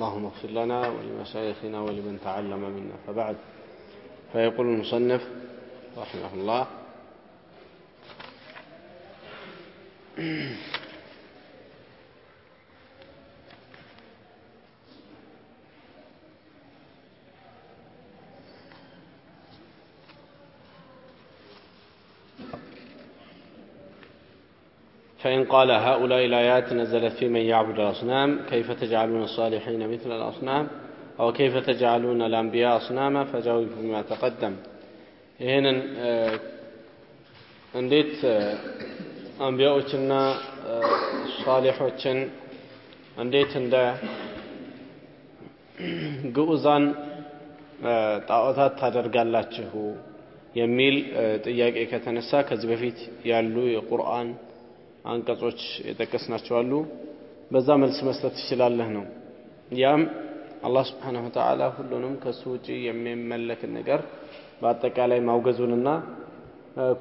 اللهم اغفر لنا ولمشايخنا ولمن تعلم منا. فبعد فيقول المصنف رحمه الله فإن قال هؤلاء الآيات نزلت في من يعبد الأصنام كيف تجعلون الصالحين مثل الأصنام أو كيف تجعلون الأنبياء أصناما فجاوب بما تقدم ይህንን እንዴት አንቢያዎችና ሷሊሖችን እንዴት እንደ ግዑዛን ጣዖታት ታደርጋላችሁ የሚል ጥያቄ ከተነሳ ከዚህ በፊት ያሉ የቁርአን አንቀጾች የጠቀስናቸው አሉ። በዛ መልስ መስጠት ትችላለህ ነው። ያም አላህ ስብሓነሁ ወተዓላ ሁሉንም ከሱ ውጪ የሚመለክን ነገር በአጠቃላይ ማውገዙንና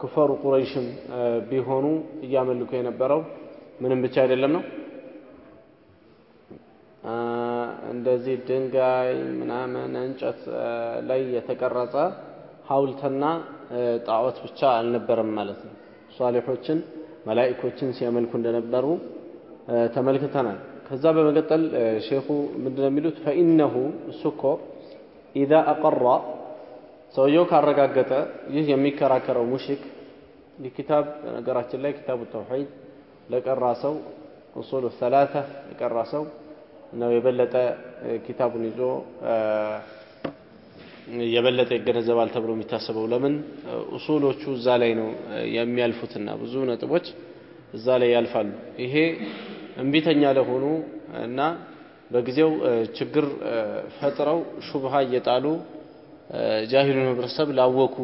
ኩፈሩ ቁረይሽም ቢሆኑ እያመልኩ የነበረው ምንም ብቻ አይደለም ነው እንደዚህ ድንጋይ ምናምን እንጨት ላይ የተቀረጸ ሐውልትና ጣዖት ብቻ አልነበረም ማለት ነው። ሷሊሖችን መላኢኮችን ሲያመልኩ እንደነበሩ ተመልክተናል። ከዛ በመቀጠል ሼኹ ምንድን ነው የሚሉት? ፈኢነሁ እሱ እኮ ኢዛ አቀራ ሰውየው ካረጋገጠ ይህ የሚከራከረው ሙሽክ ይህ ኪታብ በነገራችን ላይ ኪታቡ ተውሒድ ለቀራ ሰው ኡሱሉ ሰላሳ የቀራ ሰው ነው የበለጠ ኪታቡን ይዞ የበለጠ ይገነዘባል ተብሎ የሚታሰበው ለምን ኡሱሎቹ እዛ ላይ ነው የሚያልፉትና ብዙ ነጥቦች እዛ ላይ ያልፋሉ። ይሄ እምቢተኛ ለሆኑ እና በጊዜው ችግር ፈጥረው ሹብሃ እየጣሉ ጃሂሉን ህብረተሰብ ላወኩ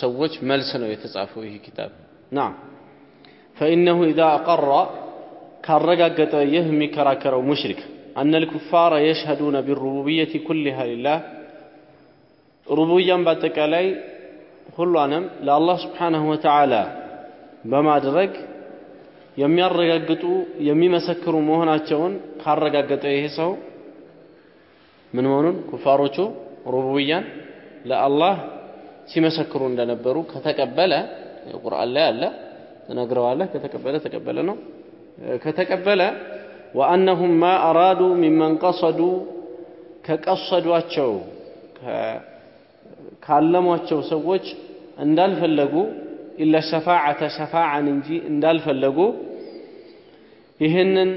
ሰዎች መልስ ነው የተጻፈው ይህ ኪታብ። ናም ፈኢነሁ ኢዛ አቀራ ካረጋገጠ ይህ የሚከራከረው ሙሽሪክ አነ ልኩፋረ የሽሀዱነ ቢሩቡብየቲ ኩሊሃ ሊላህ ሩቡያን በአጠቃላይ ሁሏንም ለአላህ ስብሓንሁ ወተዓላ በማድረግ የሚያረጋግጡ የሚመሰክሩ መሆናቸውን ካረጋገጠ ይሄ ሰው ምን መሆኑን? ኩፋሮቹ ሩቡብያን ለአላህ ሲመሰክሩ እንደነበሩ ከተቀበለ ቁርአን ላይ አለ ተነግረዋለህ ከተቀበለ ተቀበለ ነው። ከተቀበለ ወአነሁም ማ አራዱ ሚመን ቀሰዱ ከቀሰዷቸው ካለሟቸው ሰዎች እንዳልፈለጉ ኢላ ሸፋዓተ ሸፋዓን እንጂ እንዳልፈለጉ ይህንን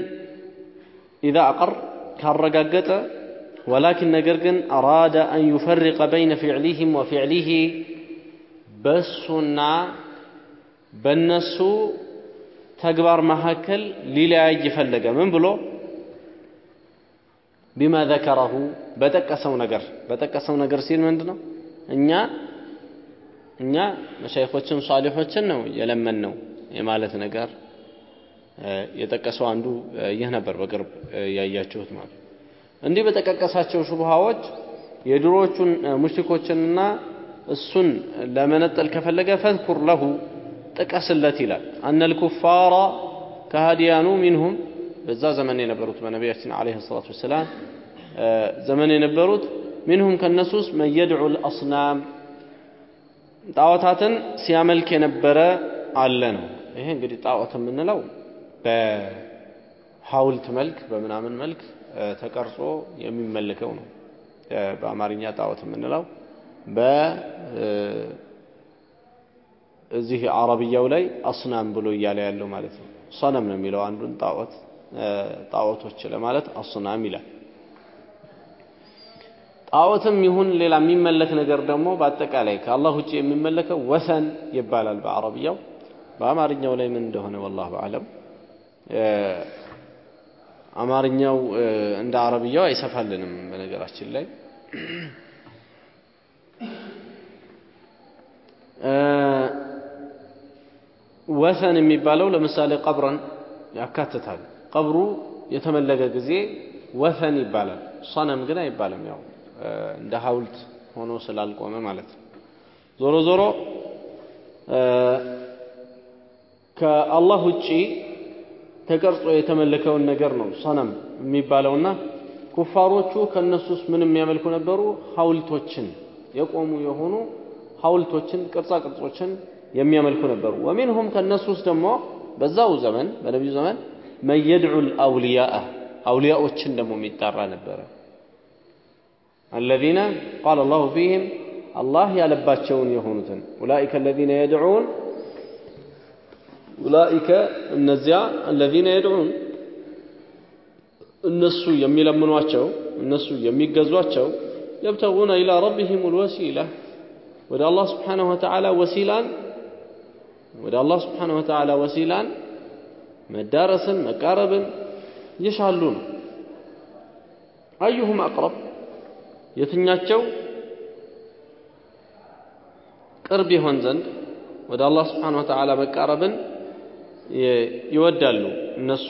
ኢዛ አቀር ካረጋገጠ ወላኪን ነገር ግን አራደ አን ዩፈሪቀ በይነ ፊዕሊህም ወፊዕሊህ በሱና በነሱ ተግባር መካከል ሊለያይ ፈለገ ምን ብሎ? ቢማ ዘከረሁ በጠቀሰው ነገር። በጠቀሰው ነገር ሲል ምንድን ነው እኛ እኛ መሻይኮችን ሷሊሖችን ነው የለመን ነው የማለት ነገር የጠቀሰው አንዱ ይህ ነበር በቅርብ ያያችሁት ማለት እንዲህ በጠቀቀሳቸው ሹብሃዎች የድሮዎቹን ሙሽሪኮችንና እሱን ለመነጠል ከፈለገ ፈዝኩር ለሁ ጥቀስለት ይላል። አነል ኩፋራ ከሃዲያኑ ሚንሁም በዛ ዘመን የነበሩት በነቢያችን አለይሂ ሰላቱ ወሰላም ዘመን የነበሩት ሚንሁም ከነሱ ውስጥ መን የድዑ ልአስናም ጣዖታትን ሲያመልክ የነበረ አለ ነው። ይሄ እንግዲህ ጣዖት የምንለው በሐውልት መልክ በምናምን መልክ ተቀርጾ የሚመልከው ነው። በአማርኛ ጣዖት የምንለው በዚህ አረብያው ላይ አስናም ብሎ እያለ ያለው ማለት ነው። ሰነም ነው የሚለው አንዱን ጣዖት ጣዖቶች ለማለት አስናም ይላል። ጣዖትም ይሁን ሌላ የሚመለክ ነገር ደግሞ በአጠቃላይ ከአላህ ውጭ የሚመለከው ወሰን ይባላል በአረብያው። በአማርኛው ላይ ምን እንደሆነ ወላሁ አለም። አማርኛው እንደ አረብያው አይሰፋልንም በነገራችን ላይ ወሰን የሚባለው ለምሳሌ ቀብረን ያካትታል። ቀብሩ የተመለከ ጊዜ ወሰን ይባላል። ሰነም ግን አይባልም። ያው እንደ ሐውልት ሆኖ ስላልቆመ ማለት ነው። ዞሮ ዞሮ ከአላህ ውጪ ተቀርጾ የተመለከውን ነገር ነው ሰነም የሚባለውና ኩፋሮቹ ከነሱስ ምን የሚያመልኩ ነበሩ? ሐውልቶችን የቆሙ የሆኑ ሐውልቶችን ቅርጻ ቅርጾችን የሚያመልኩ ነበሩ። ወሚንሁም ከነሱ ውስጥ ደግሞ በዛው ዘመን በነቢዩ ዘመን መየድዑ አውልያአ አውልያዎችን ደግሞ የሚጣራ ነበረ። አለዚነ ቃለ አላሁ ፊህም አላህ ያለባቸውን የሆኑትን ኡላኢከ አለዚነ የድዑን ኡላኢከ እነዚያ አለዚነ የድዑን እነሱ የሚለምኗቸው እነሱ የሚገዟቸው የብተጉነ ኢላ ረቢሂም ልወሲላ ወደ አላህ ስብሓነሁ ወተዓላ ወሲላን ወደ አላህ ስብሓነሁ ወተዓላ ወሲላን መዳረስን መቃረብን ይሻሉ ነው። አዩሁም አቅረብ የትኛቸው ቅርብ ይሆን ዘንድ ወደ አላህ ስብሓነሁ ወተዓላ መቃረብን ይወዳሉ እነሱ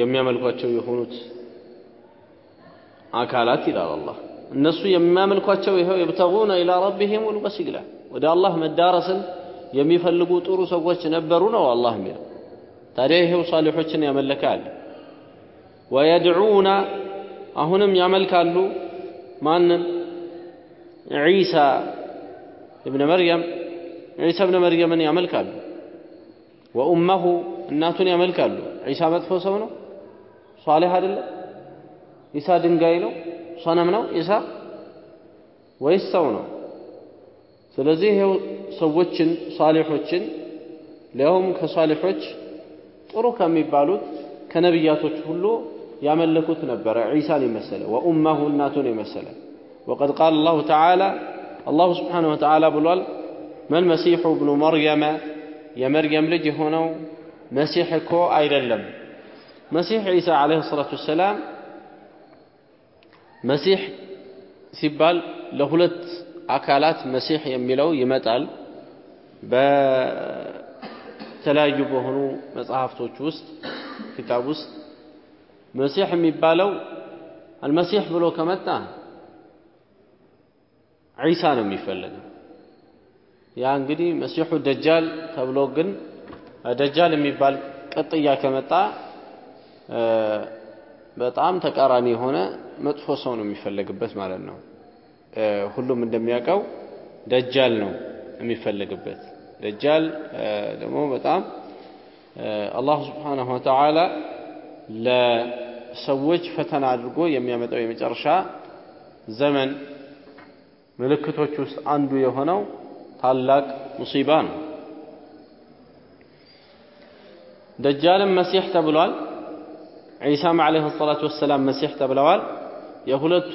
የሚያመልኳቸው የሆኑት አካላት ይላል አላህ። እነሱ የሚያመልኳቸው ይኸው የብተጉነ ኢላ ረቢሂም ልወሲላ ወደ አላህ መዳረስን የሚፈልጉ ጥሩ ሰዎች ነበሩ ነው አላህ የሚለው። ታዲያ ይሄው ሳሊሖችን ያመለከ አለ። ወየድዑነ አሁንም ያመልካሉ ማንን? ዒሳ እብነ መርየም ዒሳ እብነ መርየምን ያመልካሉ። ወኡመሁ እናቱን ያመልካሉ። ዒሳ መጥፎ ሰው ነው? ሷሊህ አይደለም? ኢሳ ድንጋይ ነው? ሰነም ነው ኢሳ ወይስ ሰው ነው? ስለዚህ ይሄው ሰዎችን ሳሊሖችን ሊያውም ከሳሊሖች ጥሩ ከሚባሉት ከነቢያቶች ሁሉ ያመለኩት ነበረ ዒሳን የመሰለ ወኡመሁ እናቱን የመሰለ ወቀድ ቃል አላሁ ተዓላ አላሁ ስብሓነሁ ወተዓላ ብሏል መል መሲሑ ብኑ መርየመ የመርየም ልጅ የሆነው መሲሕ እኮ አይደለም መሲሕ ዒሳ ዓለይሂ ሰላቱ ወሰላም መሲሕ ሲባል ለሁለት አካላት መሲሕ የሚለው ይመጣል። በተለያዩ በሆኑ መጽሐፍቶች ውስጥ ኪታብ ውስጥ መሲሕ የሚባለው አልመሲሕ ብሎ ከመጣ ዒሳ ነው የሚፈለገው። ያ እንግዲህ መሲሑ ደጃል ተብሎ ግን ደጃል የሚባል ቅጥያ ከመጣ በጣም ተቃራኒ የሆነ መጥፎ ሰው ነው የሚፈለግበት ማለት ነው። ሁሉም እንደሚያውቀው ደጃል ነው የሚፈለግበት። ደጃል ደግሞ በጣም አላሁ ስብሓነሁ ወተዓላ ለሰዎች ፈተና አድርጎ የሚያመጣው የመጨረሻ ዘመን ምልክቶች ውስጥ አንዱ የሆነው ታላቅ ሙሲባ ነው። ደጃልም መሲሕ ተብሏል። ዒሳም ዓለይሂ ሰላቱ ወሰላም መሲሕ ተብለዋል። የሁለቱ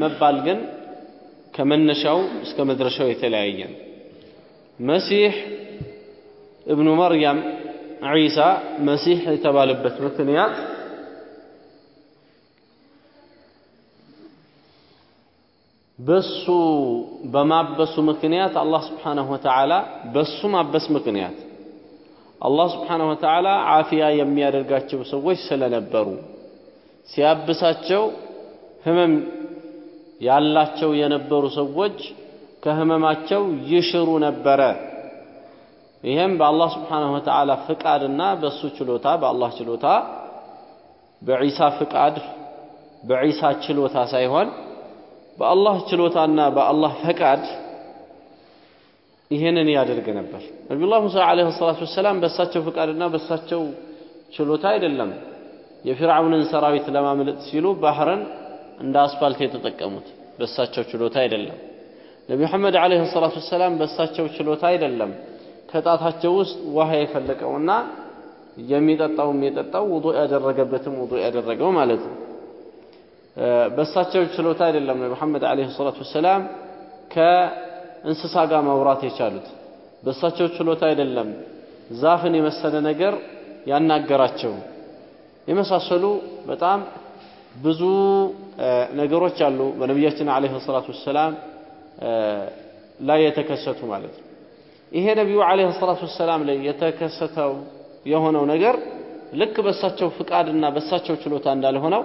መባል ግን ከመነሻው እስከ መድረሻው የተለያየ ነው። መሲሕ እብኑ መርያም ዒሳ መሲሕ የተባለበት ምክንያት በሱ በማበሱ ምክንያት አላህ ስብሓነሁ ወተዓላ በሱ ማበስ ምክንያት አላህ ስብሓነሁ ወተዓላ ዓፊያ የሚያደርጋቸው ሰዎች ስለነበሩ ሲያብሳቸው ህመም ያላቸው የነበሩ ሰዎች ከህመማቸው ይሽሩ ነበረ። ይህም በአላህ ስብሓነሁ ወተዓላ ፍቃድና በእሱ ችሎታ በአላህ ችሎታ በዒሳ ፍቃድ በዒሳ ችሎታ ሳይሆን በአላህ ችሎታና በአላህ ፈቃድ ይህንን ያደርግ ነበር። ነቢዩላህ ሙሳ ዓለይሂ ሰላቱ ወሰላም በእሳቸው ፍቃድና በእሳቸው ችሎታ አይደለም የፊርዓውንን ሰራዊት ለማምለጥ ሲሉ ባህርን እንደ አስፋልት የተጠቀሙት በእሳቸው ችሎታ አይደለም። ነቢ መሐመድ ዓለይሂ ሰላቱ ወሰላም በእሳቸው ችሎታ አይደለም ከጣታቸው ውስጥ ውሃ የፈለቀውና የሚጠጣውም የጠጣው ውዱእ ያደረገበትም ውዱእ ያደረገው ማለት ነው። በእሳቸው ችሎታ አይደለም ነቢ መሐመድ ዓለይሂ ሰላቱ ወሰላም ከእንስሳ ጋር ማውራት የቻሉት። በእሳቸው ችሎታ አይደለም ዛፍን የመሰለ ነገር ያናገራቸው። የመሳሰሉ በጣም ብዙ ነገሮች አሉ በነቢያችን ዓለይሂ ሰላቱ ወሰላም ላይ የተከሰቱ ማለት ነው። ይሄ ነቢዩ ዓለይሂ ሰላቱ ወሰላም ላይ የተከሰተው የሆነው ነገር ልክ በእሳቸው ፍቃድና በእሳቸው ችሎታ እንዳልሆነው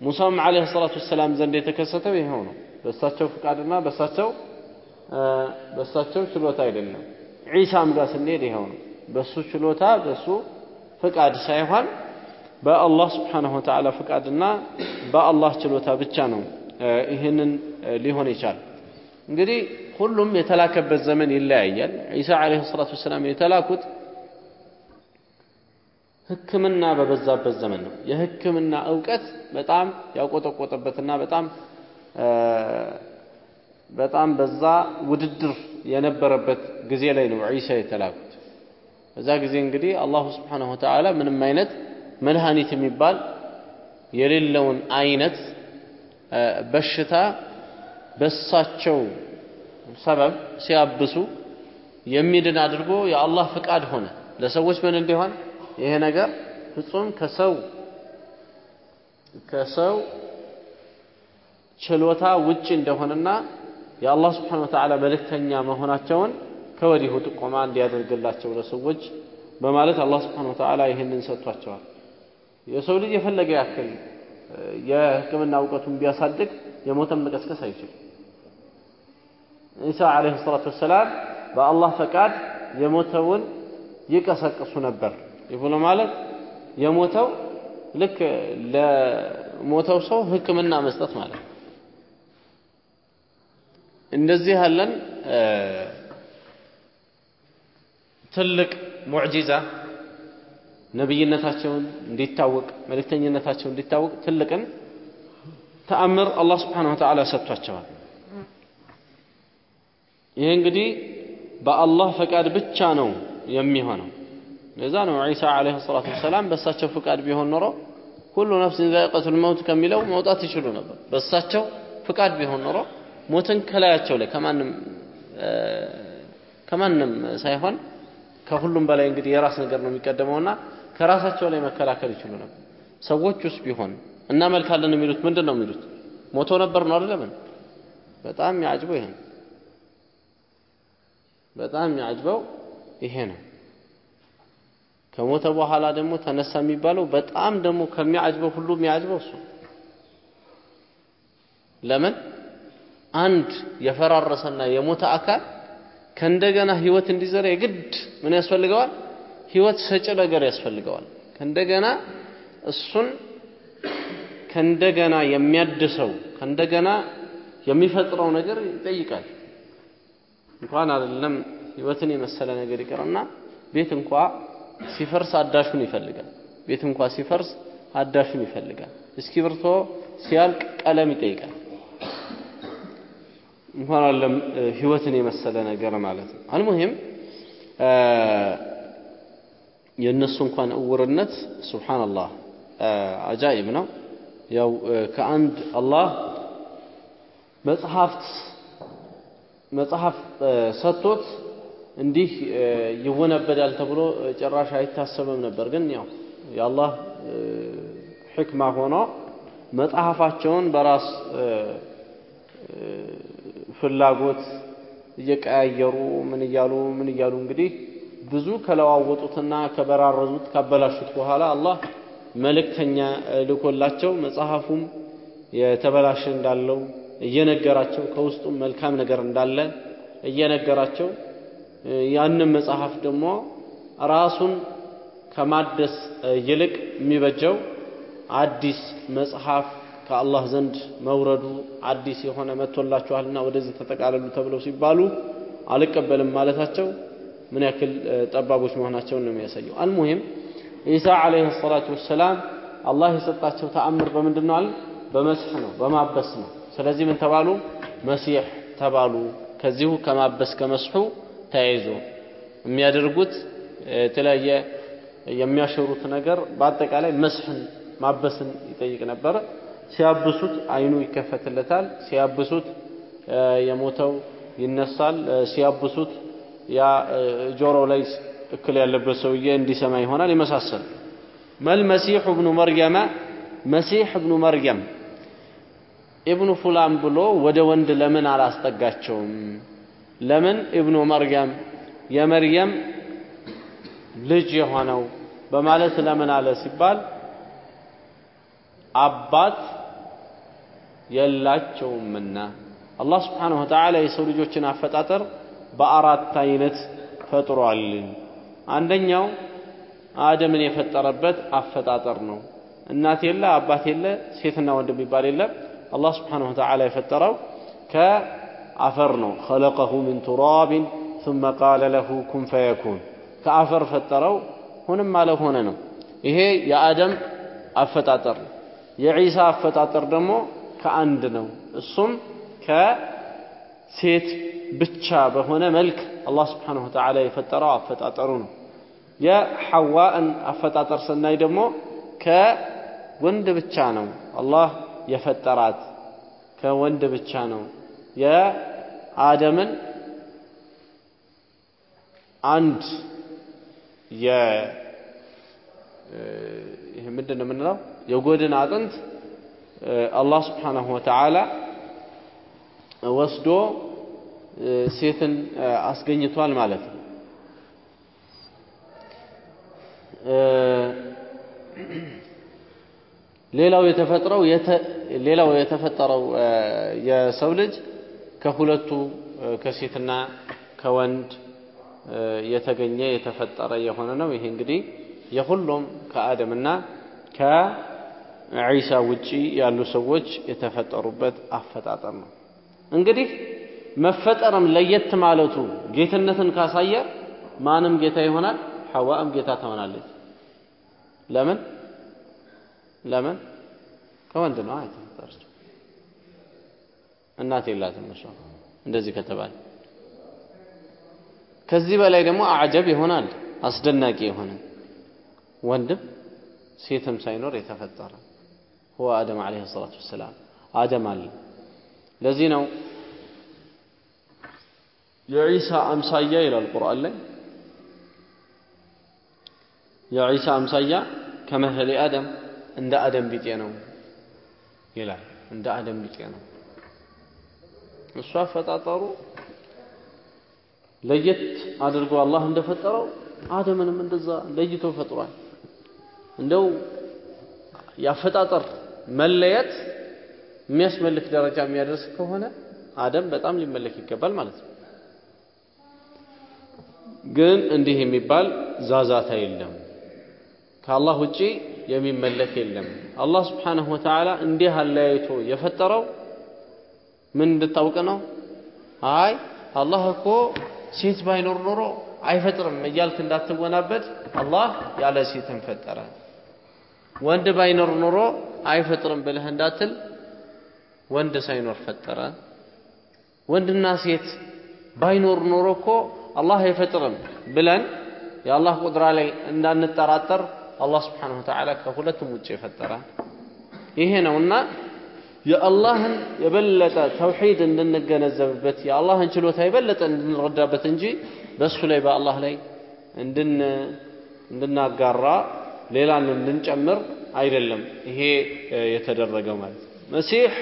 ሙሳም ዓለይሂ ሰላቱ ወሰላም ዘንድ የተከሰተው ይኸው ነው። በእሳቸው ፍቃድና በእሳቸው በእሳቸው ችሎታ አይደለም። ዒሳም ጋር ስንሄድ ይኸው ነው። በሱ ችሎታ በሱ ፍቃድ ሳይሆን በአላህ ስብሓነሁ ወተዓላ ፍቃድና በአላህ ችሎታ ብቻ ነው ይህንን ሊሆን ይቻል እንግዲህ ሁሉም የተላከበት ዘመን ይለያያል። ዒሳ ዓለይሂ ሰላቱ ወሰላም የተላኩት ህክምና በበዛበት ዘመን ነው። የህክምና እውቀት በጣም ያቆጠቆጠበትና በጣም በጣም በዛ ውድድር የነበረበት ጊዜ ላይ ነው ዒሳ የተላኩት። በዛ ጊዜ እንግዲህ አላሁ ስብሓነሁ ወተዓላ ምንም አይነት መድኃኒት የሚባል የሌለውን አይነት በሽታ በሳቸው ሰበብ ሲያብሱ የሚድን አድርጎ የአላህ ፍቃድ ሆነ። ለሰዎች ምን እንዲሆን? ይሄ ነገር ፍጹም ከሰው ከሰው ችሎታ ውጭ እንደሆነና የአላህ ስብሓን ወተዓላ መልእክተኛ መሆናቸውን ከወዲሁ ጥቆማ እንዲያደርግላቸው ለሰዎች በማለት አላህ ስብሓን ወተዓላ ይህንን ሰጥቷቸዋል። የሰው ልጅ የፈለገ ያክል የህክምና እውቀቱን ቢያሳድግ የሞተን መቀስቀስ አይችልም ኢሳ ዓለይሂ ሰላቱ ወሰላም በአላህ ፈቃድ የሞተውን ይቀሰቅሱ ነበር። ብሎ ማለት የሞተው ልክ ለሞተው ሰው ህክምና መስጠት ማለት እንደዚህ ያለን ትልቅ ሙዕጂዛ ነብይነታቸውን እንዲታወቅ መልእክተኝነታቸው እንዲታወቅ ትልቅን ተአምር አላህ ስብሓነሁ ወተዓላ ሰጥቷቸዋል ይህ እንግዲህ በአላህ ፈቃድ ብቻ ነው የሚሆነው። ለዛ ነው ዒሳ ዓለይሂ ሰላቱ ወሰላም በእሳቸው ፍቃድ ቢሆን ኖሮ ሁሉ ነፍስን ዛኢቀቱል መውት ከሚለው መውጣት ይችሉ ነበር። በእሳቸው ፍቃድ ቢሆን ኖሮ ሞትን ከላያቸው ላይ ከማንም ከማንም ሳይሆን ከሁሉም በላይ እንግዲህ የራስ ነገር ነው የሚቀደመውና ከራሳቸው ላይ መከላከል ይችሉ ነበር። ሰዎች ውስጥ ቢሆን እናመልካለን የሚሉት ምንድን ነው የሚሉት? ሞቶ ነበር ነው አይደለም በጣም የሚያጅበው ይሄ ነው በጣም የሚያጅበው ይሄ ነው። ከሞተ በኋላ ደግሞ ተነሳ የሚባለው በጣም ደግሞ ከሚያጅበው ሁሉ የሚያጅበው እሱ። ለምን? አንድ የፈራረሰና የሞተ አካል ከእንደገና ህይወት እንዲዘራ የግድ ምን ያስፈልገዋል? ህይወት ሰጭ ነገር ያስፈልገዋል። ከእንደገና እሱን ከእንደገና የሚያድሰው ከእንደገና የሚፈጥረው ነገር ይጠይቃል እንኳን አይደለም ህይወትን የመሰለ ነገር ይቀርና ቤት እንኳ ሲፈርስ አዳሹን ይፈልጋል። ቤት እንኳ ሲፈርስ አዳሹን ይፈልጋል። እስክሪብቶ ሲያልቅ ቀለም ይጠይቃል። እንኳን አለም ህይወትን የመሰለ ነገር ማለት ነው። አልሙሂም የእነሱ እንኳን እውርነት ሱብሓንላህ አጃኢብ ነው። ያው ከአንድ አላህ መጽሐፍት መጽሐፍ ሰጥቶት እንዲህ ይወነበዳል ተብሎ ጭራሽ አይታሰብም ነበር። ግን ያው የአላህ ሕክማ ሆኖ መጽሐፋቸውን በራስ ፍላጎት እየቀያየሩ ምን እያሉ ምን እያሉ እንግዲህ ብዙ ከለዋወጡትና ከበራረዙት ካበላሹት በኋላ አላህ መልእክተኛ ልኮላቸው መጽሐፉም የተበላሸ እንዳለው እየነገራቸው ከውስጡም መልካም ነገር እንዳለ እየነገራቸው ያንን መጽሐፍ ደግሞ ራሱን ከማደስ ይልቅ የሚበጀው አዲስ መጽሐፍ ከአላህ ዘንድ መውረዱ አዲስ የሆነ መጥቶላችኋልና ወደዚህ ተጠቃለሉ ተብለው ሲባሉ አልቀበልም ማለታቸው ምን ያክል ጠባቦች መሆናቸውን ነው የሚያሳየው። አልሙሂም ኢሳ ዓለይሂ ሰላቱ ወሰላም አላህ የሰጣቸው ተአምር በምንድን ነው አለ? በመስሕ ነው በማበስ ነው ስለዚህ ምን ተባሉ? መሲሕ ተባሉ። ከዚሁ ከማበስ ከመስሑ ተያይዞ የሚያደርጉት የተለያየ የሚያሸሩት ነገር በአጠቃላይ መስሕን ማበስን ይጠይቅ ነበረ ሲያብሱት አይኑ ይከፈትለታል። ሲያብሱት የሞተው ይነሳል። ሲያብሱት ያ ጆሮ ላይ እክል ያለበት ሰውዬ እንዲሰማ ይሆናል። ይመሳሰል መል መሲሕ እብኑ መርየመ መሲሕ እብኑ መርየም ኢብኑ ፉላን ብሎ ወደ ወንድ ለምን አላስጠጋቸውም? ለምን? ኢብኑ መርየም የመርየም ልጅ የሆነው በማለት ለምን አለ ሲባል አባት የላቸውምና። አላህ ስብሓንሁ ወተዓላ የሰው ልጆችን አፈጣጠር በአራት አይነት ፈጥሯል። አንደኛው አደምን የፈጠረበት አፈጣጠር ነው። እናት የለ አባት የለ ሴትና ወንድ የሚባል የለም አላህ ስብሓንሁ ወተዓላ የፈጠረው ከአፈር ነው ኸለቀሁ ሚን ቱራቢን ثم قال له كن فيكون ከአፈር ፈጠረው ሁንም አለ ሆነ ነው ይሄ የአደም አፈጣጠር ነው የዒሳ አፈጣጠር ደግሞ ከአንድ ነው እሱም ከሴት ብቻ በሆነ መልክ አላህ ስብሓንሁ ወተዓላ የፈጠረው አፈጣጠሩ ነው የሐዋእን አፈጣጠር ስናይ ደግሞ ከወንድ ብቻ ነው አላህ የፈጠራት ከወንድ ብቻ ነው። የአደምን አንድ የ ይህ ምንድን ነው የምንለው? የጎድን አጥንት አላህ ስብሓንሁ ወተዓላ ወስዶ ሴትን አስገኝቷል ማለት ነው ሌላው የተፈጥረው ሌላው የተፈጠረው የሰው ልጅ ከሁለቱ ከሴትና ከወንድ የተገኘ የተፈጠረ የሆነ ነው። ይሄ እንግዲህ የሁሉም ከአደምና ከዒሳ ውጪ ያሉ ሰዎች የተፈጠሩበት አፈጣጠር ነው። እንግዲህ መፈጠርም ለየት ማለቱ ጌትነትን ካሳየ ማንም ጌታ ይሆናል፣ ሐዋም ጌታ ትሆናለች። ለምን ለምን ከወንድ ነው የተፈጠረችው። እናት የላትም እሷ እንደዚህ ከተባለ ከዚህ በላይ ደግሞ አዕጀብ ይሆናል አስደናቂ የሆነ ወንድም ሴትም ሳይኖር የተፈጠረ هو آدم عليه الصلاة والسلام آدم አለ ለዚህ ነው የዒሳ አምሳያ ይላል ቁርአን ላይ የዒሳ አምሳያ ከመህሊ አደም እንደ አደም ቢጤ ነው ይላል። እንደ አደም ቢጤ ነው። እሱ አፈጣጠሩ ለየት አድርጎ አላህ እንደፈጠረው አደምንም እንደዛ ለይቶ ፈጥሯል። እንደው ያፈጣጠር መለየት የሚያስመልክ ደረጃ የሚያደርስ ከሆነ አደም በጣም ሊመለክ ይገባል ማለት ነው። ግን እንዲህ የሚባል ዛዛታ የለም። ከአላህ ውጪ የሚመለክ የለም። አላህ ስብሓንሁ ወተዓላ እንዲህ አለያይቶ የፈጠረው ምን እንድታውቅ ነው? አይ አላህ እኮ ሴት ባይኖር ኖሮ አይፈጥርም እያልክ እንዳትወናበድ አላህ ያለ ሴትን ፈጠረ። ወንድ ባይኖር ኖሮ አይፈጥርም ብለህ እንዳትል ወንድ ሳይኖር ፈጠረ። ወንድና ሴት ባይኖር ኖሮ እኮ አላህ አይፈጥርም ብለን የአላህ ቁድራ ላይ እንዳንጠራጠር አላህ ስብሓንሁ ወተዓላ ከሁለቱም ውጭ የፈጠረ። ይሄ ነውና የአላህን የበለጠ ተውሒድ እንድንገነዘብበት የአላህን ችሎታ የበለጠ እንድንረዳበት እንጂ በእሱ ላይ በአላህ ላይ እንድናጋራ ሌላን እንድንጨምር አይደለም ይሄ የተደረገው ማለት መሲሕ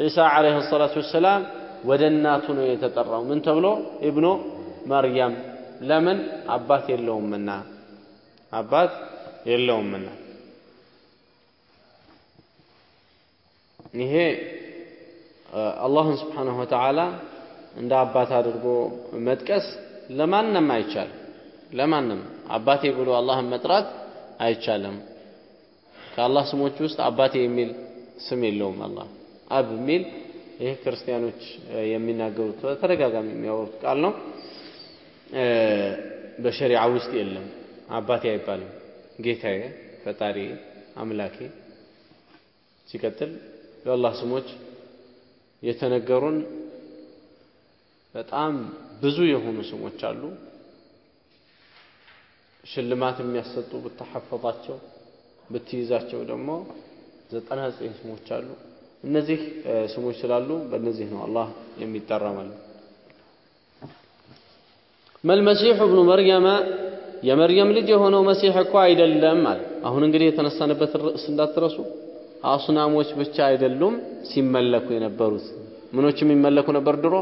ዒሳ ዓለይሂ ሰላቱ ወሰላም ወደ እናቱ ነው የተጠራው። ምን ተብሎ? ኢብኑ መርያም ለምን? አባት የለውምና አባት የለውምና። ይሄ አላህን ስብሓንሁ ወተዓላ እንደ አባት አድርጎ መጥቀስ ለማንም አይቻልም። ለማንም አባቴ ብሎ አላህን መጥራት አይቻልም። ከአላህ ስሞች ውስጥ አባቴ የሚል ስም የለውም አላህ። አብ የሚል ይህ ክርስቲያኖች የሚናገሩት ተደጋጋሚ የሚያወሩት ቃል ነው። በሸሪዓ ውስጥ የለም አባቴ አይባልም። ጌታዬ ፈጣሪ አምላኬ። ሲቀጥል የአላህ ስሞች የተነገሩን በጣም ብዙ የሆኑ ስሞች አሉ። ሽልማት የሚያሰጡ ብታሐፈዛቸው ብትይዛቸው ደግሞ ዘጠና ዘጠኝ ስሞች አሉ። እነዚህ ስሞች ስላሉ በእነዚህ ነው አላህ የሚጠራ ማለት መልመሲሑ እብኑ መርየመ የመርየም ልጅ የሆነው መሲሕ እኮ አይደለም አለ። አሁን እንግዲህ የተነሳንበት ርዕስ እንዳትረሱ። አስናሞች ብቻ አይደሉም ሲመለኩ የነበሩት። ምኖች የሚመለኩ ነበር? ድሮ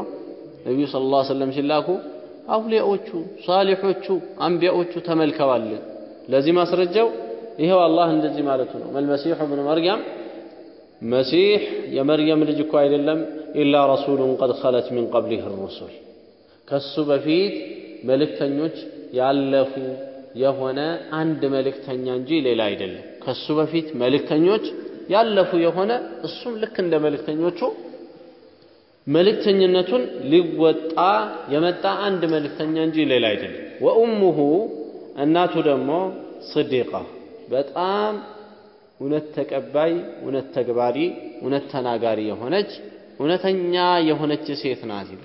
ነቢዩ ስለ ላ ሰለም ሲላኩ አውሊያዎቹ ሳሊሖቹ አንቢያዎቹ ተመልከዋል። ለዚህ ማስረጃው ይሄው አላህ እንደዚህ ማለቱ ነው። መልመሲሑ ብኑ መርያም መሲሕ የመርየም ልጅ እኮ አይደለም ኢላ ረሱሉን ቀድ ኸለት ሚን ቀብሊህ ሩሱል። ከሱ በፊት መልእክተኞች ያለፉ የሆነ አንድ መልእክተኛ እንጂ ሌላ አይደለም ከሱ በፊት መልእክተኞች ያለፉ የሆነ እሱም ልክ እንደ መልእክተኞቹ መልእክተኝነቱን ሊወጣ የመጣ አንድ መልእክተኛ እንጂ ሌላ አይደለም። ወኡሙሁ እናቱ ደግሞ ስዲቃ በጣም እውነት ተቀባይ፣ እውነት ተግባሪ፣ እውነት ተናጋሪ የሆነች እውነተኛ የሆነች ሴት ናት ይሉ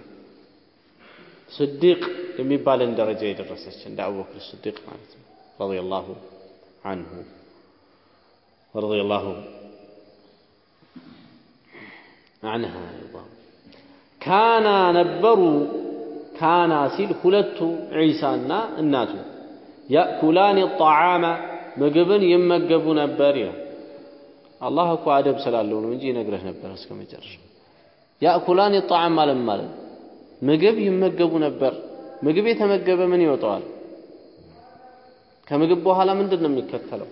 ስዲቅ የሚባልን ደረጃ የደረሰች እንደ አቡበክር ስዲቅ ማለት ነው ረዲየላሁ አንሁ ረዲየላሁ አንሃ ካና ነበሩ ካና ሲል ሁለቱ ዒሳና እናቱ ያእኩላን ጣዓመ ምግብን ይመገቡ ነበር ይላል። አላህ እኮ አደብ ስላለው ነው እንጂ ይነግረህ ነበር እስከ መጨረሻ። ያእኩላን ጣዓም ማለት ማለት ምግብ ይመገቡ ነበር። ምግብ የተመገበ ምን ይወጣዋል? ከምግብ በኋላ ምንድን ነው የሚከተለው?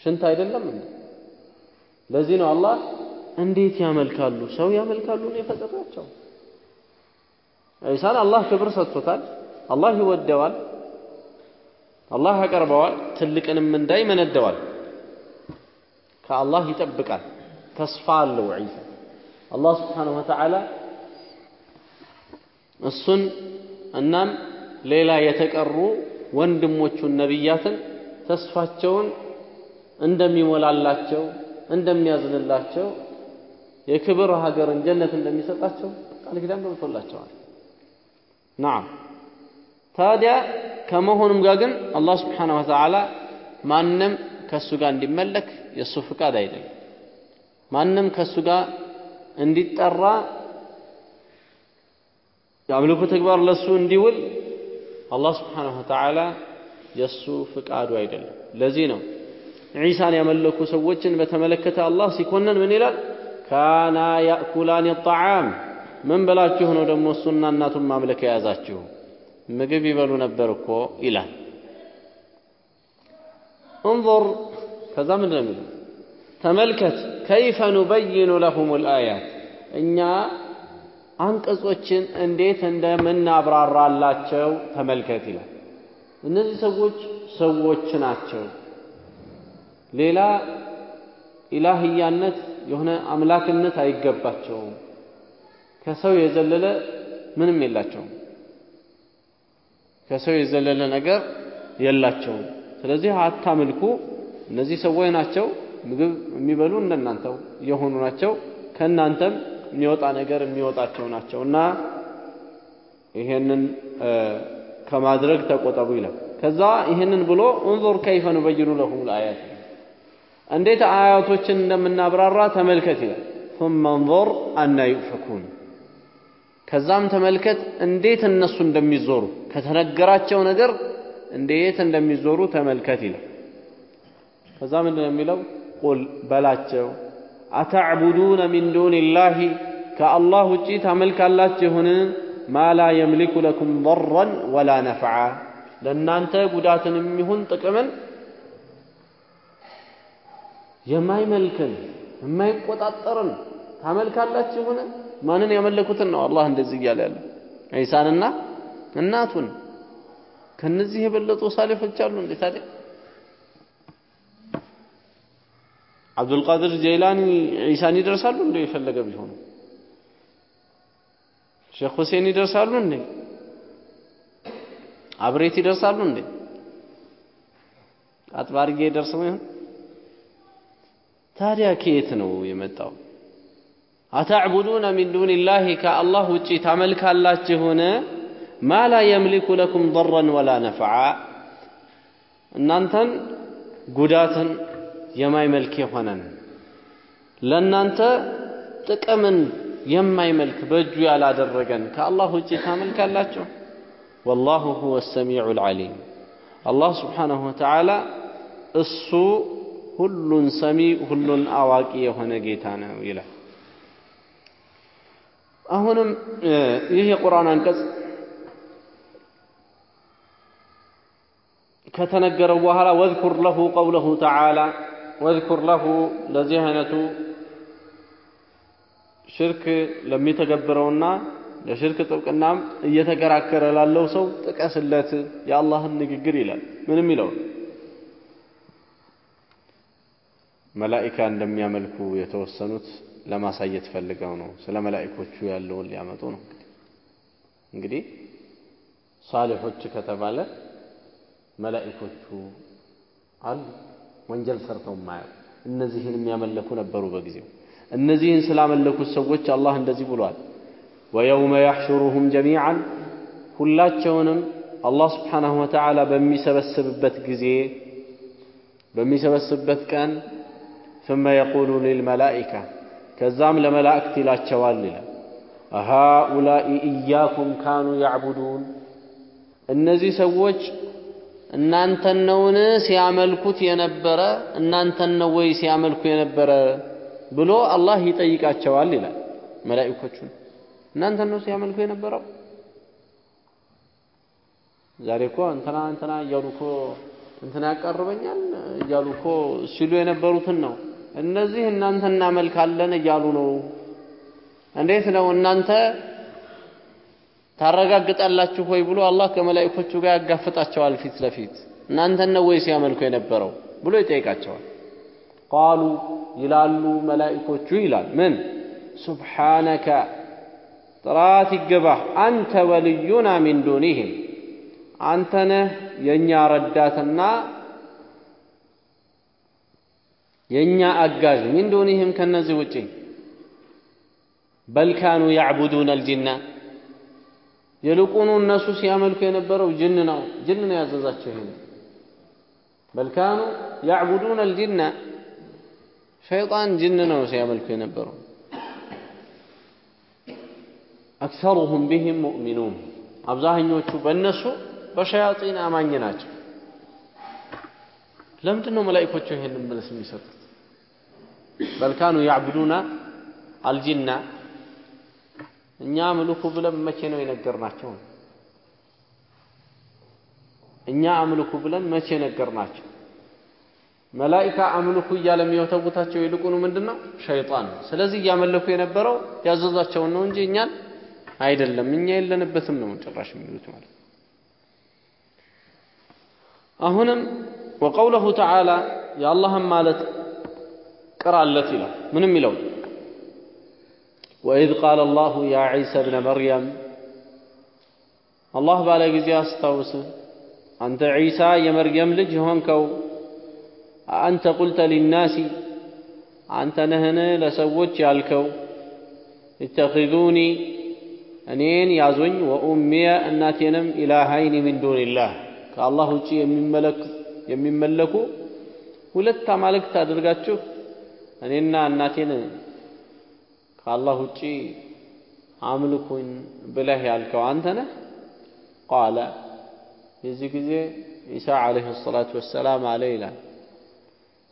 ሽንት አይደለም እንዴ? ለዚህ ነው አላህ እንዴት ያመልካሉ? ሰው ያመልካሉ ነው የፈጠራቸው። ዒሳን አላህ ክብር ሰጥቶታል። አላህ ይወደዋል። አላህ ያቀርበዋል። ትልቅንም ምንዳ ይመነደዋል። ከአላህ ይጠብቃል። ተስፋ አለው ዒሳ። አላህ ስብሓነሁ ወተዓላ እሱን እናም ሌላ የተቀሩ ወንድሞቹን ነቢያትን ተስፋቸውን እንደሚሞላላቸው እንደሚያዝንላቸው የክብር ሀገርን ጀነት እንደሚሰጣቸው ቃል ኪዳን ገብቶላቸዋል። ናም ታዲያ ከመሆኑም ጋር ግን አላህ ስብሓነሁ ወተዓላ ማንም ከእሱ ጋር እንዲመለክ የእሱ ፍቃድ አይደለም። ማንም ከእሱ ጋር እንዲጠራ የአምልኮ ተግባር ለእሱ እንዲውል አላህ ስብሓነሁ ወተዓላ የእሱ ፍቃዱ አይደለም። ለዚህ ነው ዒሳን ያመለኩ ሰዎችን በተመለከተ አላህ ሲኮነን ምን ይላል? ካና ያእኩላን ጣዓም ምን በላችሁ ነው ደግሞ እሱና እናቱን ማምለክ የያዛችሁ? ምግብ ይበሉ ነበር እኮ ይላል። እንظር ከዛ ምንድን ነው የሚለው? ተመልከት ከይፈ ኑበይኑ ለሁም ልአያት እኛ አንቀጾችን እንዴት እንደምናብራራላቸው ተመልከት ይላል። እነዚህ ሰዎች ሰዎች ናቸው። ሌላ ኢላህያነት የሆነ አምላክነት አይገባቸውም። ከሰው የዘለለ ምንም የላቸውም። ከሰው የዘለለ ነገር የላቸውም። ስለዚህ አታምልኩ። እነዚህ ሰዎች ናቸው፣ ምግብ የሚበሉ እንደናንተው የሆኑ ናቸው። ከእናንተም የሚወጣ ነገር የሚወጣቸው ናቸው እና ይሄንን ከማድረግ ተቆጠቡ ይላል። ከዛ ይህንን ብሎ እንዙር ከይፈ ኑበይኑ ለሁም ልአያት እንዴት አያቶችን እንደምናብራራ ተመልከት ይላል። ثم انظر አና ዩፈኩን ከዛም ተመልከት እንዴት እነሱ እንደሚዞሩ ከተነገራቸው ነገር እንዴት እንደሚዞሩ ተመልከት ይላል። ከዛ ምንድን ነው የሚለው? ቁል በላቸው አተዕቡዱነ ሚን ዱንላሂ ከአላህ ውጪ ታመልካላችሁን? ማ ላ የምሊኩ ለኩም ضረን ወላ ነፍዓ ለእናንተ ጉዳትን የሚሆን ጥቅምን የማይመልክን የማይቆጣጠርን ታመልካላችሁን? ማንን ያመለኩትን ነው አላህ እንደዚህ እያለ ያለው ዒሳንና እናቱን። ከነዚህ የበለጡ ሳሊሖች አሉ እንዴ ታዲያ? አብዱልቃድር ጀይላኒ ዒሳን ይደርሳሉ እንዴ? የፈለገ ቢሆኑ ሼክ ሁሴን ይደርሳሉ እንዴ? አብሬት ይደርሳሉ እንዴ? አጥባርጌ ደርሰው ይሆን? ታዲያ ከየት ነው የመጣው? አተዕቡዱነ ሚን ዱንላሂ ከአላህ ውጪ ታመልካላችሁን? ማ ላ የምሊኩ ለኩም ضረን ወላ ነፍዓ እናንተን ጉዳትን የማይመልክ የሆነን ለእናንተ ጥቅምን የማይመልክ በእጁ ያላደረገን ከአላህ ውጪ ታመልካላችሁ? ወላሁ ሁወ ሰሚዑ ልዓሊም አላህ ስብሓነሁ ወተዓላ እሱ ሁሉን ሰሚ ሁሉን አዋቂ የሆነ ጌታ ነው ይላል። አሁንም ይህ የቁርአን አንቀጽ ከተነገረው በኋላ ወዝኩር ለሁ ቀውለሁ ተዓላ ወዝኩር ለሁ ለዚህ አይነቱ ሽርክ ለሚተገብረውና ለሽርክ ጥብቅናም እየተከራከረ ላለው ሰው ጥቀስለት የአላህን ንግግር ይላል። ምንም ይለው መላኢካ እንደሚያመልኩ የተወሰኑት ለማሳየት ፈልገው ነው። ስለ መላኢኮቹ ያለውን ሊያመጡ ነው። እንግዲህ ሳሊሖች ከተባለ መላኢኮቹ አሉ፣ ወንጀል ሰርተው ማያውቁ እነዚህን የሚያመለኩ ነበሩ በጊዜው። እነዚህን ስላመለኩት ሰዎች አላህ እንደዚህ ብሏል፣ ወየውመ ያሕሹሩሁም ጀሚዓን ሁላቸውንም አላህ ስብሓንሁ ወተዓላ በሚሰበስብበት ጊዜ በሚሰበስብበት ቀን ثم يقول للملائكة ከዛም ለመላእክት ይላቸዋል ይላል አሃኡላኢ ኢያኩም ካኑ ያዕቡዱን እነዚህ ሰዎች እናንተን ነውን ሲያመልኩት የነበረ? እናንተን ነው ወይ ሲያመልኩ የነበረ? ብሎ አላህ ይጠይቃቸዋል ይላል መላኢኮቹን። እናንተን ነው ሲያመልኩ የነበረው? ዛሬ እኮ እንትና እንትና እያሉ እኮ እንትና ያቀርበኛል እያሉ እኮ ሲሉ የነበሩትን ነው። እነዚህ እናንተ እናመልካለን እያሉ ነው። እንዴት ነው እናንተ ታረጋግጣላችሁ ወይ ብሎ አላህ ከመላእክቶቹ ጋር ያጋፍጣቸዋል ፊት ለፊት። እናንተን ነው ወይ ሲያመልኩ የነበረው? ብሎ ይጠይቃቸዋል። ቃሉ ይላሉ መላእክቶቹ ይላል። ምን? ሱብሓነከ ጥራት ይገባህ። አንተ ወልዩና ሚን ዱኒህም አንተ ነህ የእኛ ረዳትና የእኛ አጋዥ። ሚን ዱኒህም ከነዚህ ውጪ። በል ካኑ ያዕቡዱን አልጅና ይልቁኑ እነሱ ሲያመልኩ የነበረው ጅን ነው። ጅን ነው ያዘዛቸው ይሄ በል ካኑ ያዕቡዱን አልጅና ሸይጣን ጅን ነው ሲያመልኩ የነበረው። አክሰሩሁም ቢህም ሙእሚኑን። አብዛኞቹ በእነሱ በሸያጢን አማኝ ናቸው። ለምንድን ነው መላኢኮቹ ይሄንን መልስ የሚሰጡት? በልካኑ ያዕቡዱና አልጂና እኛ አምልኩ ብለን መቼ ነው የነገርናቸው? እኛ አምልኩ ብለን መቼ ነገርናቸው? መላኢካ አምልኩ እያለ የሚወተውታቸው ይልቁኑ ምንድን ነው። ሸይጣን ስለዚህ እያመለኩ የነበረው ያዘዛቸውን ነው እንጂ እኛን አይደለም። እኛ የለንበትም ነው ጭራሽ የሚሉት ማለት አሁንም ወቀውለሁ ተዓላ የአላህም ማለት ቅራለት ይላል። ምንም ይለው وإذ قال الله يا عيسى ابن مريم الله ባለ ጊዜ አስታውስ አንተ ዒሳ የመርየም ልጅ ሆንከው አንተ ቁልተ ሊናሲ አንተ ነህን ለሰዎች ያልከው እተኺዙኒ እኔን ያዙኝ ወኡሚየ እናቴንም ኢላሃይኒ ሚን ዱንላህ ከአላህ ውጭ የሚመለኩ ሁለት አማልክት አድርጋችሁ እኔና እናቴን ከአላህ ውጭ አምልኩኝ ብለህ ያልከው አንተ ነህ ቃለ የዚህ ጊዜ ኢሳ ዓለይሂ ሰላቱ ወሰላም አለ ይላል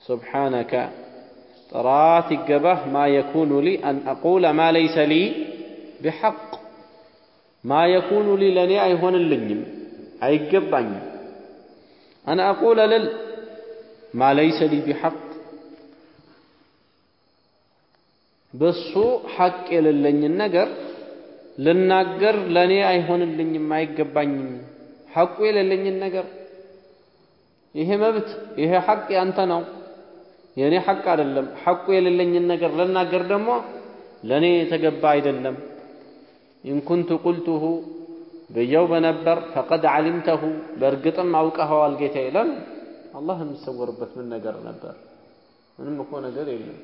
ሱብሓነከ ጥራት ይገባህ ማ የኩኑ ሊ አን አቁለ ማ ለይሰ ሊ ቢሐቅ ማ የኩኑ ሊ ለእኔ አይሆንልኝም አይገባኝም አን አቁለ ልል ማ ለይሰ ሊ ቢሐቅ በሱ ሐቅ የሌለኝን ነገር ልናገር ለእኔ አይሆንልኝም አይገባኝም። ሐቁ የሌለኝን ነገር ይሄ መብት ይሄ ሐቅ ያንተ ነው የእኔ ሐቅ አይደለም። ሐቁ የሌለኝን ነገር ልናገር ደግሞ ለእኔ የተገባ አይደለም። إن كنت قلته ብየው በነበር فقد علمته በእርግጥም አውቀኸዋል ጌታዬ። ለምን? አላህ የሚሰወርበት ምን ነገር ነበር? ምንም እኮ ነገር የለም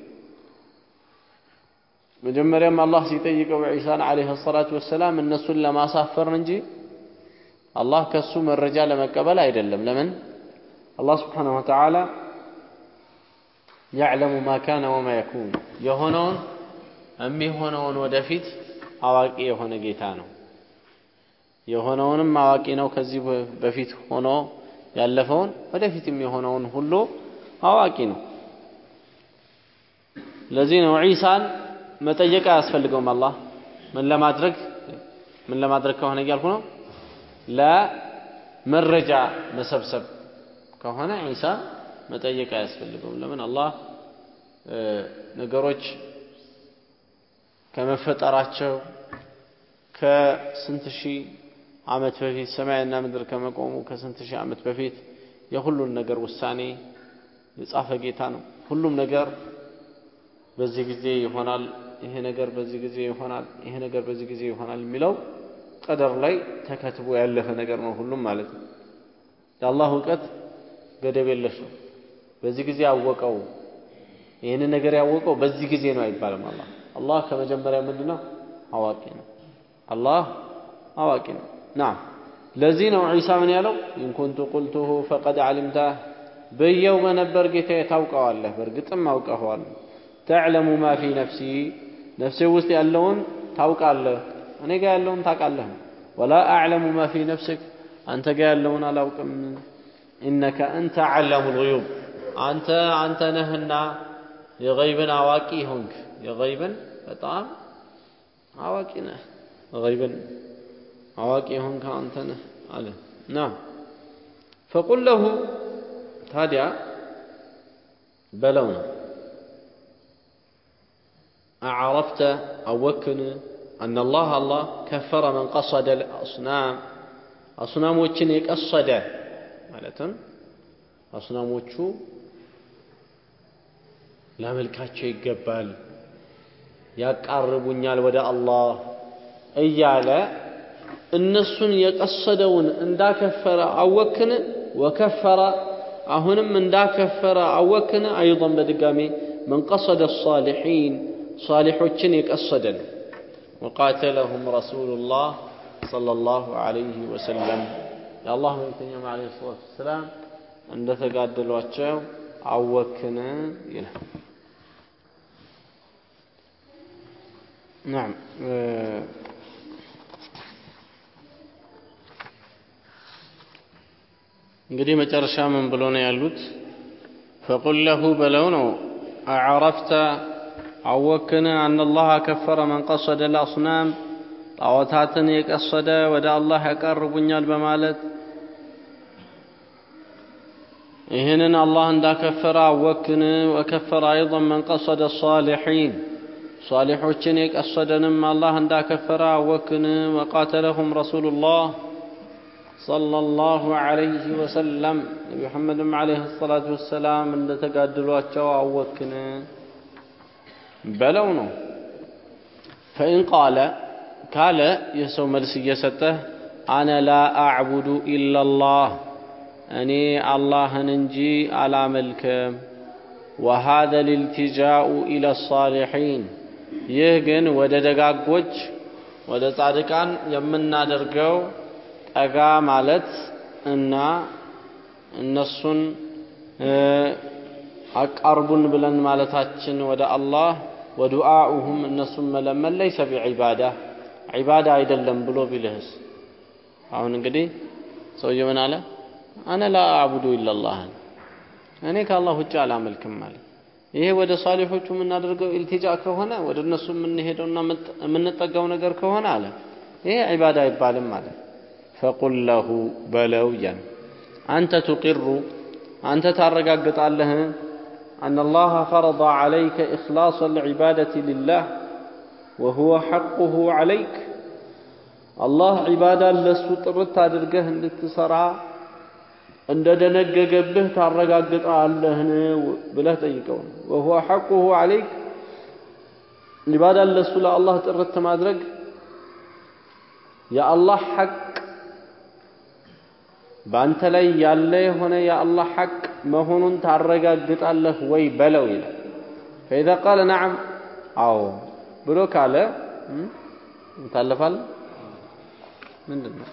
መጀመሪያም አላህ ሲጠይቀው ዒሳን ዓለይሂ ሰላቱ ወሰላም እነሱን ለማሳፈር እንጂ አላህ ከሱ መረጃ ለመቀበል አይደለም። ለምን? አላህ ስብሓነሁ ወተዓላ ያዕለሙ ማ ካነ ወማ የኩን የሆነውን የሚሆነውን ወደፊት አዋቂ የሆነ ጌታ ነው። የሆነውንም አዋቂ ነው። ከዚህ በፊት ሆኖ ያለፈውን ወደፊትም የሆነውን ሁሉ አዋቂ ነው። ለዚህ ነው ዒሳን መጠየቅ አያስፈልገውም አላህ። ምን ለማድረግ? ምን ለማድረግ ከሆነ እያልኩ ነው? ለመረጃ መሰብሰብ ከሆነ ዒሳ መጠየቅ አያስፈልገውም። ለምን? አላህ ነገሮች ከመፈጠራቸው ከስንት ሺህ ዓመት በፊት ሰማይና ምድር ከመቆሙ ከስንት ሺህ ዓመት በፊት የሁሉን ነገር ውሳኔ የጻፈ ጌታ ነው። ሁሉም ነገር በዚህ ጊዜ ይሆናል፣ ይሄ ነገር በዚህ ጊዜ ይሆናል፣ ይሄ ነገር በዚህ ጊዜ ይሆናል የሚለው ቀደር ላይ ተከትቦ ያለፈ ነገር ነው ሁሉም ማለት ነው። የአላህ እውቀት ገደብ የለሽ ነው። በዚህ ጊዜ አወቀው ይህንን ነገር ያወቀው በዚህ ጊዜ ነው አይባልም። አላህ አላህ ከመጀመሪያ ምንድን ነው አዋቂ ነው። አላህ አዋቂ ነው። ናም ለዚህ ነው ዒሳ ምን ያለው إن كنت قلته فقد علمته ብየው በነበር ጌታዬ ታውቀዋለህ፣ በእርግጥም አውቀኸዋል። تعلم ما في نفسي ነፍሴ ውስጥ ያለውን ታውቃለህ፣ እኔ ጋ ያለውን ታውቃለህ። ولا أعلم ما في نفسك አንተ ጋ ያለውን አላውቅም። إنك أنت علام الغيوب አንተ አንተ ነህና የገይብን አዋቂ ሆንክ። የገይብን በጣም አዋቂ ነህ። ገይብን አዋቂ ሆንክ አንተ ነህ አለ። ናም ፈቁል ለሁ ታዲያ በለው ነው أعرفت أوكن أن الله الله كفر من قصد الأصنام. أصنام وشنيك الصدى مالتن أصنام وشو لا ملكة شيء قبل يقربون يال ودا الله. إيالا إن النسون يقصدون إن دا كفر أوكن وكفر. أهنم من دا كفر أوكن أيضا بدقامي من قصد الصالحين. صالح تشنيك الصدن وقاتلهم رسول الله صلى الله عليه وسلم. يا الله من عليه الصلاة والسلام. عند ثقاد الوجه عوكنا يلا. نعم آه. قديمة أرشام بلون يا فقل له بلون أعرفت አወክን አነ አላህ ከፈረ መን ቀሰደ ልአስናም ጣዖታትን የቀሰደ ወደ አላህ ያቀርቡኛል በማለት ይህንን አላህ እንዳከፈረ አወክን። ወከፈረ አይضን መን ቀሰደ ሳሊሒን ሳሊሖችን የቀሰደንም አላህ እንዳከፈረ አወክን። ወቃተለሁም ረሱሉላህ ሰለላሁ ዐለይሂ ወሰለም ነቢ ሙሐመድም ዐለይሂ ሰላቱ ወሰላም እንደተጋድሏቸው አወክን በለው ነው። ፈኢንቃለ ካለ የሰው መልስ እየሰጠ አነ ላ አዕቡዱ ኢላላህ እኔ አላህን እንጂ አላመልክም። ወሃደ ልልትጃኡ ኢለ ሳሊሒን ይህ ግን ወደ ደጋጎች ወደ ጻድቃን የምናደርገው ጠጋ ማለት እና እነሱን አቃርቡን ብለን ማለታችን ወደ አላህ ወዱዓኡሁም እነሱን መለመን ለይሰ ቢዒባዳ ዒባዳ አይደለም ብሎ ቢልህስ? አሁን እንግዲህ ሰውየው ምን አለ? አነ ላ አዕቡዱ ኢላላህ እኔ ከአላህ ውጭ አላመልክም ማለት ይሄ ወደ ሳሊሖቹ የምናደርገው ኢልቲጃ ከሆነ ወደ እነሱ የምንሄደውና የምንጠጋው ነገር ከሆነ አለ። ይሄ ዒባዳ አይባልም ማለት ፈቁል ለሁ በለው እያለ አንተ ቱቂሩ አንተ ታረጋግጣለህ أن الله فرض عليك إخلاص العبادة لله وهو حقه عليك الله عبادة لسو ጥርት አድርገህ እንድትሰራ እንደደነገገብህ ታረጋግጣለህን ብለህ ጠይቀው وهو حقه عليك ዒባዳ ለሱ ለአላህ ጥርት ማድረግ የአላህ ሐቅ በአንተ ላይ ያለ የሆነ የአላህ ሐቅ መሆኑን ታረጋግጣለህ ወይ በለው ይላል። ፈኢዛ ቃለ ነዓም አዎ ብሎ ካለ ታለፋል። ምንድን ነው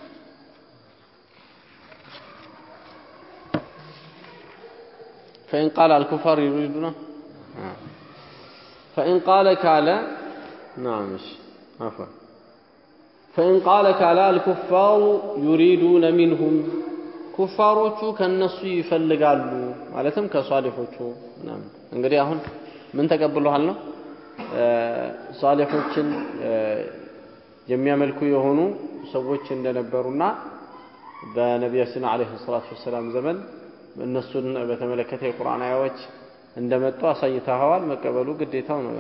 ፈኢን ቃለ አልኩፋር ዩሪዱና ፈኢን ቃለ ካለ ናም እሺ አፍዋን ፈኢን ቃለ ካለ አልኩፋሩ ዩሪዱነ ሚንሁም ኩፋሮቹ ከነሱ ይፈልጋሉ ማለትም ከሷሊሖቹ ምናምን እንግዲህ አሁን ምን ተቀብለሃል ነው ሷሊሖችን የሚያመልኩ የሆኑ ሰዎች እንደነበሩና በነቢያችን አለይሂ ሰላቱ ወሰላም ዘመን እነሱን በተመለከተ የቁርአን አያዎች እንደመጡ አሳይተኸዋል። መቀበሉ ግዴታው ነው።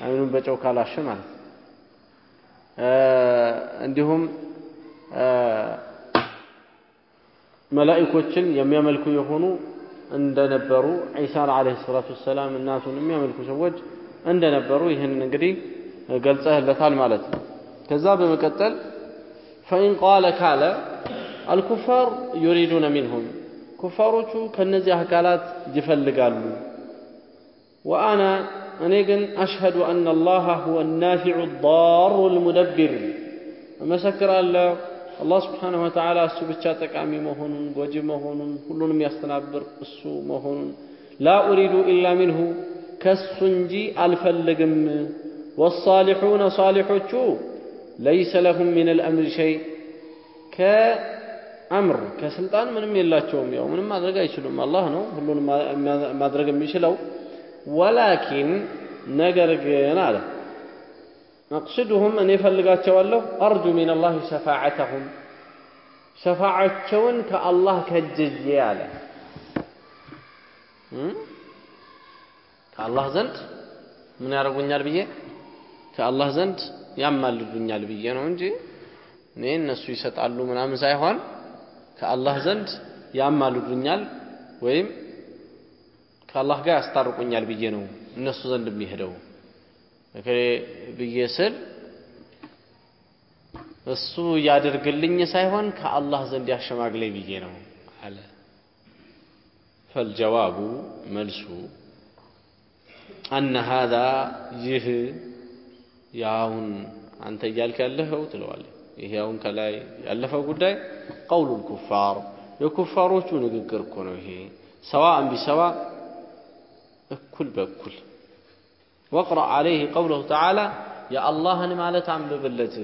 አይኑን በጨው ካላሸ ማለት እንዲሁም መላኢኮችን የሚያመልኩ የሆኑ እንደነበሩ ዒሳን ዓለይሂ ሰላቱ ወሰላም እናቱን የሚያመልኩ ሰዎች እንደነበሩ ይህንን እንግዲህ ገልጸህለታል ማለት ነው። ከዛ በመቀጠል ፈኢን ቃለ ካለ አልኩፋር ዩሪዱነ ሚንሁም ኩፋሮቹ ከነዚህ አካላት ይፈልጋሉ። ወአና እኔ ግን አሽሀዱ አነ አላህ ሁወ ናፊዑ ዳሩ ልሙደቢር እመሰክራለሁ አላህ ስብሓነሁ ወተዓላ እሱ ብቻ ጠቃሚ መሆኑን ጎጂ መሆኑን ሁሉንም ያስተናብር እሱ መሆኑን ላ ኡሪዱ ኢላ ሚንሁ ከሱ እንጂ አልፈልግም። ወሳሊሑነ ሳሊሖቹ ለይሰ ለሁም ምን አልአምር ሸይ ከአምር ከስልጣን ምንም የላቸውም። ያው ምንም ማድረግ አይችሉም። አላህ ነው ሁሉንም ማድረግ የሚችለው። ወላኪን ነገር ግን አለ መቅስዱሁም እኔ እፈልጋቸዋለሁ አርጁ ሚን ሸፋዓተሁም ሸፋዓቸውን ከአላህ ከጅዬ አለ። ከአላህ ዘንድ ምን ያደርጉኛል ብዬ? ከአላህ ዘንድ ያማልዱኛል ብዬ ነው እንጂ እኔ እነሱ ይሰጣሉ ምናምን ሳይሆን ከአላህ ዘንድ ያማልዱኛል ወይም ከአላህ ጋር ያስታርቁኛል ብዬ ነው እነሱ ዘንድ የሚሄደው ብዬ ስል እሱ ያደርግልኝ ሳይሆን ከአላህ ዘንድ ያሸማግለኝ ብዬ ነው አለ። ፈልጀዋቡ መልሱ አነ ሃዛ ይህ የአሁን አንተ እያልክ ያለኸው ትለዋለህ። ይሄ አሁን ከላይ ያለፈው ጉዳይ ቀውሉል ኩፋር የኩፋሮቹ ንግግር እኮ ነው። ይሄ ሰዋእን ቢሰዋ እኩል በእኩል واقرأ عليه قوله تعالى يا الله عم ببلت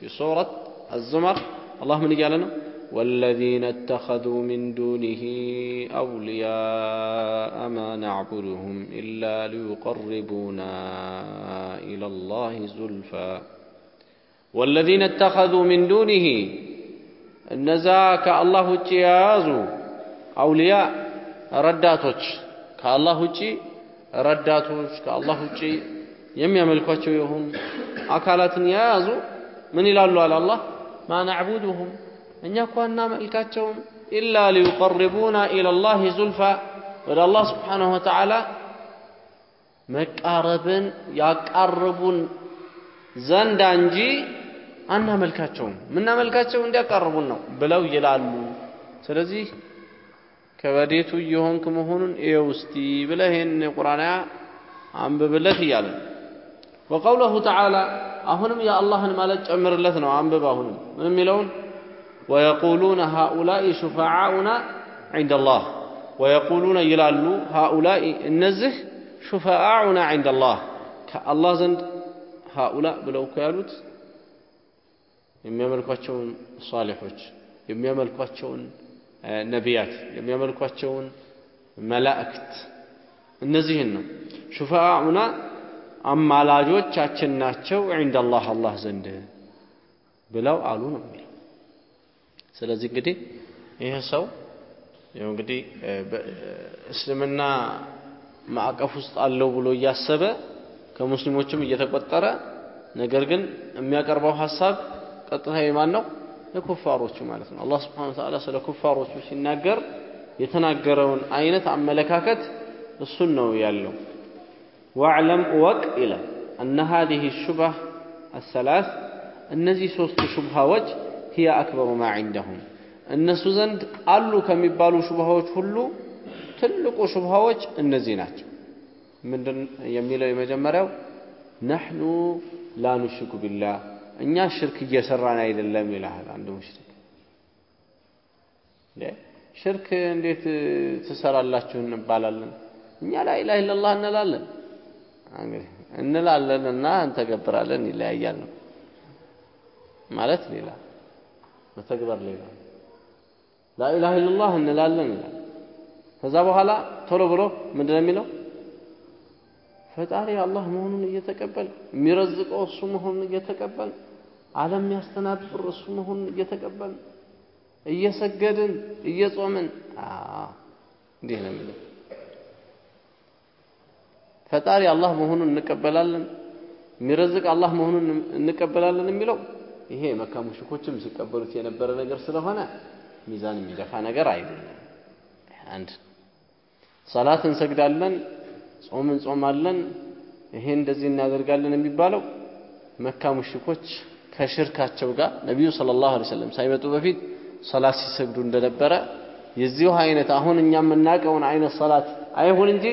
في سورة الزمر. الله من قالنا والذين اتخذوا من دونه أولياء ما نعبدهم إلا ليقربونا إلى الله زلفى. والذين اتخذوا من دونه النزاك الله جيازو أولياء رداتوش كالله جي ረዳቶች ከአላህ ውጪ የሚያመልኳቸው የሆኑ አካላትን የያዙ ምን ይላሉ? አለ አላህ ማ ናዕቡዱሁም እኛ እኳ እናመልካቸውም ኢላ ሊዩቀርቡና ኢለላህ ዙልፋ ወደ አላህ ስብሓንሁ ወተዓላ መቃረብን ያቃርቡን ዘንዳ እንጂ አናመልካቸውም። ምናመልካቸው እንዲያቃርቡን ነው ብለው ይላሉ። ስለዚህ ከበዴቱ እየሆንክ መሆኑን እየው እስቲ ብለህ ይህን የቁርአን አያ አንብብለት እያለ ወቀውለሁ ተዓላ አሁንም የአላህን ማለት ጨምርለት ነው አንብብ አሁንም ምን የሚለውን ወየቁሉነ ሃኡላኢ ሹፈዓኡና ዒንደ አላህ ወየቁሉነ ይላሉ ሃኡላኢ እነዚህ ሹፈዓኡና ዒንደ አላህ ከአላህ ዘንድ ሃኡላ ብለው እኮ ያሉት የሚያመልኳቸውን ሷሊሖች የሚያመልኳቸውን ነቢያት የሚያመልኳቸውን መላእክት። እነዚህን ነው። ሹፋዑና አማላጆቻችን ናቸው ዒንደ አላህ አላህ ዘንድ ብለው አሉ ነው የሚለው። ስለዚህ እንግዲህ ይህ ሰው ያው እንግዲህ በእስልምና ማዕቀፍ ውስጥ አለው ብሎ እያሰበ ከሙስሊሞችም እየተቆጠረ ነገር ግን የሚያቀርበው ሀሳብ ቀጥታ የማን ነው የኩፋሮቹ ማለት ነው። አላህ ስብሓን ተዓላ ስለ ኩፋሮቹ ሲናገር የተናገረውን አይነት አመለካከት እሱን ነው ያለው። ዋዕለም እወቅ ይላል። እነ ሀዚህ ሹባህ አሰላስ እነዚህ ሶስቱ ሹብሃዎች ሂየ አክበሩ ማ ዒንደሁም። እነሱ ዘንድ አሉ ከሚባሉ ሹብሃዎች ሁሉ ትልቁ ሹብሃዎች እነዚህ ናቸው። ምንድን የሚለው የመጀመሪያው? ነሕኑ ላ ኑሽሪኩ ቢላህ እኛ ሽርክ እየሰራን አይደለም ይልሃል አንድ ሙሽሪክ። ሽርክ እንዴት ትሰራላችሁ እንባላለን? እኛ ላኢላህ ኢለላህ እንላለን። እንግዲህ እንላለን እና እንተገብራለን ይለያያል ነው። ማለት ሌላ መተግበር ሌላ። ላኢላህ ኢለላህ እንላለን ይላል። ከዛ በኋላ ቶሎ ብሎ ምንድን ነው የሚለው? ፈጣሪ አላህ መሆኑን እየተቀበል የሚረዝቀው እሱ መሆኑን እየተቀበል ዓለም የሚያስተናብር እሱ መሆኑን እየተቀበል እየሰገድን እየጾምን። እንዲህ ነው የሚለው። ፈጣሪ አላህ መሆኑን እንቀበላለን የሚረዝቅ አላህ መሆኑን እንቀበላለን የሚለው ይሄ መካ ሙሽኮችም ሲቀበሉት የነበረ ነገር ስለሆነ ሚዛን የሚደፋ ነገር አይደለም። አንድ ሰላት እንሰግዳለን፣ ጾም እንጾማለን፣ ይሄ እንደዚህ እናደርጋለን የሚባለው መካ ሙሽኮች ከሽርካቸው ጋር ነቢዩ ሰለላሁ ዐለይሂ ወሰለም ሳይመጡ በፊት ሰላት ሲሰግዱ እንደነበረ የዚሁ አይነት አሁን እኛ የምናውቀውን አይነት ሰላት አይሁን እንጂ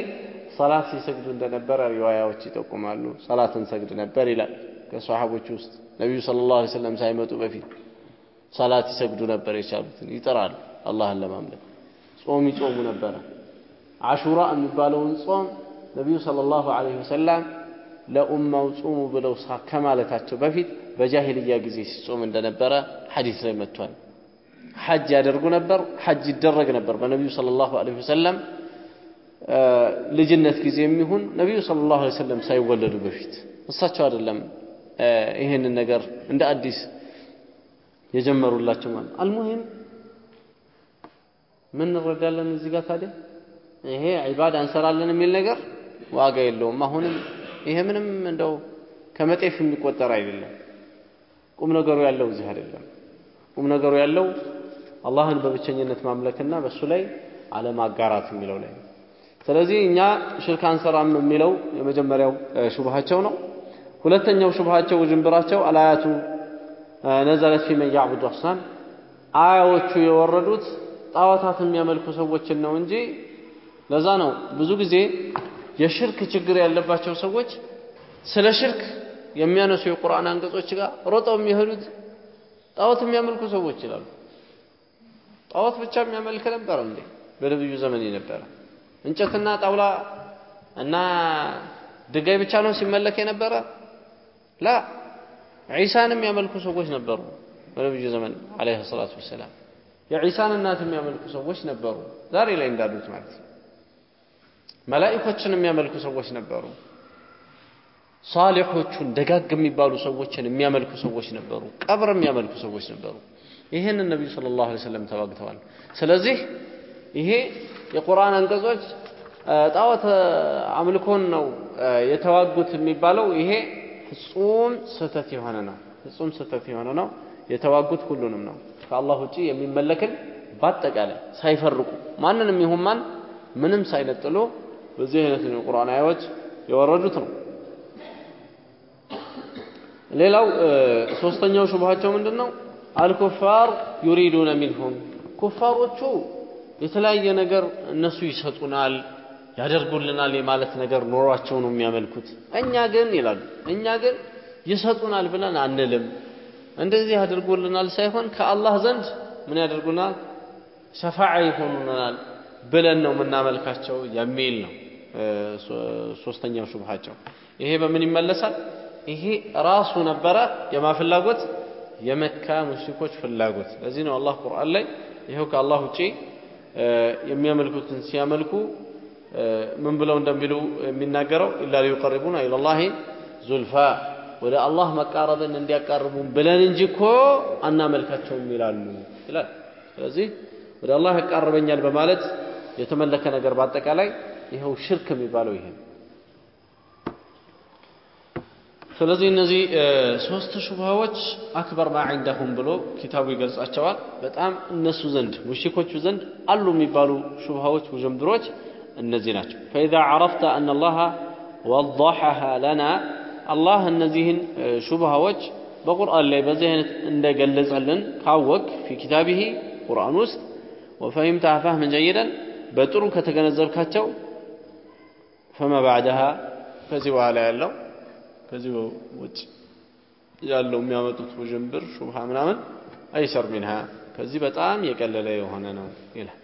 ሰላት ሲሰግዱ እንደነበረ ሪዋያዎች ይጠቁማሉ። ሰላት እንሰግድ ነበር ይላል። ከሰሃቦች ውስጥ ነቢዩ ሰለላሁ ዐለይሂ ወሰለም ሳይመጡ በፊት ሰላት ይሰግዱ ነበር የቻሉትን ይጥራሉ አላህን ለማምለክ። ጾም ይጾሙ ነበረ። አሹራ የሚባለውን ጾም ነቢዩ ሰለላሁ ዐለይሂ ወሰለም ለኡማው ጾሙ ብለው ከማለታቸው በፊት በጃሂልያ ጊዜ ሲጾም እንደነበረ ሐዲስ ላይ መጥቷል። ሐጅ ያደርጉ ነበር። ሐጅ ይደረግ ነበር በነቢዩ ሰለላሁ ዐለይሂ ወሰለም ልጅነት ጊዜ የሚሆን ነቢዩ ሰለላሁ ዐለይሂ ወሰለም ሳይወለዱ በፊት እሳቸው አይደለም ይሄንን ነገር እንደ አዲስ የጀመሩላቸው ማለት አልሙሂም ምን እንረዳለን እዚህ ጋር ታዲያ ይሄ ዒባዳ እንሰራለን የሚል ነገር ዋጋ የለውም። አሁንም ይሄ ምንም እንደው ከመጤፍ የሚቆጠር አይደለም። ቁም ነገሩ ያለው እዚህ አይደለም። ቁም ነገሩ ያለው አላህን በብቸኝነት ማምለክና በእሱ ላይ አለማጋራት የሚለው ላይ ነው። ስለዚህ እኛ ሽርክ አንሰራም የሚለው የመጀመሪያው ሹብሃቸው ነው። ሁለተኛው ሹብሃቸው ውዥንብራቸው አልአያቱ ነዘለት ፊ መን ያዕቡዱ አስናም አያዎቹ የወረዱት ጣዖታት የሚያመልኩ ሰዎችን ነው እንጂ ለዛ ነው ብዙ ጊዜ የሽርክ ችግር ያለባቸው ሰዎች ስለ ሽርክ የሚያነሱ የቁርአን አንቀጾች ጋር ሮጠው የሚሄዱት ጣዖት የሚያመልኩ ሰዎች ይላሉ። ጣዖት ብቻ የሚያመልክ ነበር እንዴ? በነብዩ ዘመን የነበረ እንጨትና ጣውላ እና ድንጋይ ብቻ ነው ሲመለክ የነበረ? ላ ዒሳን የሚያመልኩ ሰዎች ነበሩ በነብዩ ዘመን አለይሂ ሰላቱ ወሰላም። የዒሳን እናት የሚያመልኩ ሰዎች ነበሩ፣ ዛሬ ላይ እንዳሉት ማለት ነው። መላኢኮችን የሚያመልኩ ሰዎች ነበሩ። ሳሊሖቹን ደጋግ የሚባሉ ሰዎችን የሚያመልኩ ሰዎች ነበሩ። ቀብር የሚያመልኩ ሰዎች ነበሩ። ይህንን ነቢዩ ሰለላሁ ዐለይሂ ወሰለም ተዋግተዋል። ስለዚህ ይሄ የቁርአን አንቀጾች ጣዖት አምልኮን ነው የተዋጉት የሚባለው ይሄ ፍጹም ስህተት የሆነ ነው። ፍጹም ስህተት የሆነ ነው። የተዋጉት ሁሉንም ነው ከአላህ ውጪ የሚመለክን በአጠቃላይ ሳይፈርቁ ማንንም ይሁን ማን ምንም ሳይነጥሉ በዚህ አይነት የቁርአን አያዎች የወረዱት ነው። ሌላው ሶስተኛው ሹብሃቸው ምንድን ነው? አልኩፋር ዩሪዱነ ሚንሁም ኩፋሮቹ የተለያየ ነገር እነሱ ይሰጡናል ያደርጉልናል የማለት ነገር ኖሯቸው ነው የሚያመልኩት። እኛ ግን ይላሉ እኛ ግን ይሰጡናል ብለን አንልም። እንደዚህ ያደርጉልናል ሳይሆን ከአላህ ዘንድ ምን ያደርጉናል? ሸፋዓ ይሆኑናል ብለን ነው የምናመልካቸው የሚል ነው ሶስተኛው ሹብሃቸው። ይሄ በምን ይመለሳል? ይሄ ራሱ ነበረ የማ ፍላጎት የመካ ሙሽሪኮች ፍላጎት። ለዚህ ነው አላህ ቁርአን ላይ ይኸው ከአላህ ውጪ የሚያመልኩትን ሲያመልኩ ምን ብለው እንደሚሉ የሚናገረው ኢላ ሊዩቀርቡና ኢለላሂ ዙልፋ ወደ አላህ መቃረብን እንዲያቃርቡን ብለን እንጂ እኮ አናመልካቸውም ይላሉ ይላል። ስለዚህ ወደ አላህ ያቃርበኛል በማለት የተመለከ ነገር በአጠቃላይ ይኸው ሽርክ የሚባለው ይሄ ነው። ስለዚህ እነዚህ ሶስት ሹብሃዎች አክበር ማ ዒንደሁም ብሎ ኪታቡ ይገልጻቸዋል። በጣም እነሱ ዘንድ ሙሽኮቹ ዘንድ አሉ የሚባሉ ሹብሃዎች ውዥንብሮች እነዚህ ናቸው። ፈኢዛ ዐረፍተ አነ አላህ ወضሐሃ ለና አላህ እነዚህን ሹብሃዎች በቁርአን ላይ በዚህ አይነት እንደገለጸልን ካወቅ ፊ ኪታቢሂ ቁርአን ውስጥ ወፈሂምተ ፈህመን ጀይደን በጥሩ ከተገነዘብካቸው ፈማ ባዕደሃ ከዚህ በኋላ ያለው ከዚህ ውጭ ያለው የሚያመጡት ውዥንብር ሹብሃ ምናምን አይሰር ሚንሃ ከዚህ በጣም የቀለለ የሆነ ነው ይላል።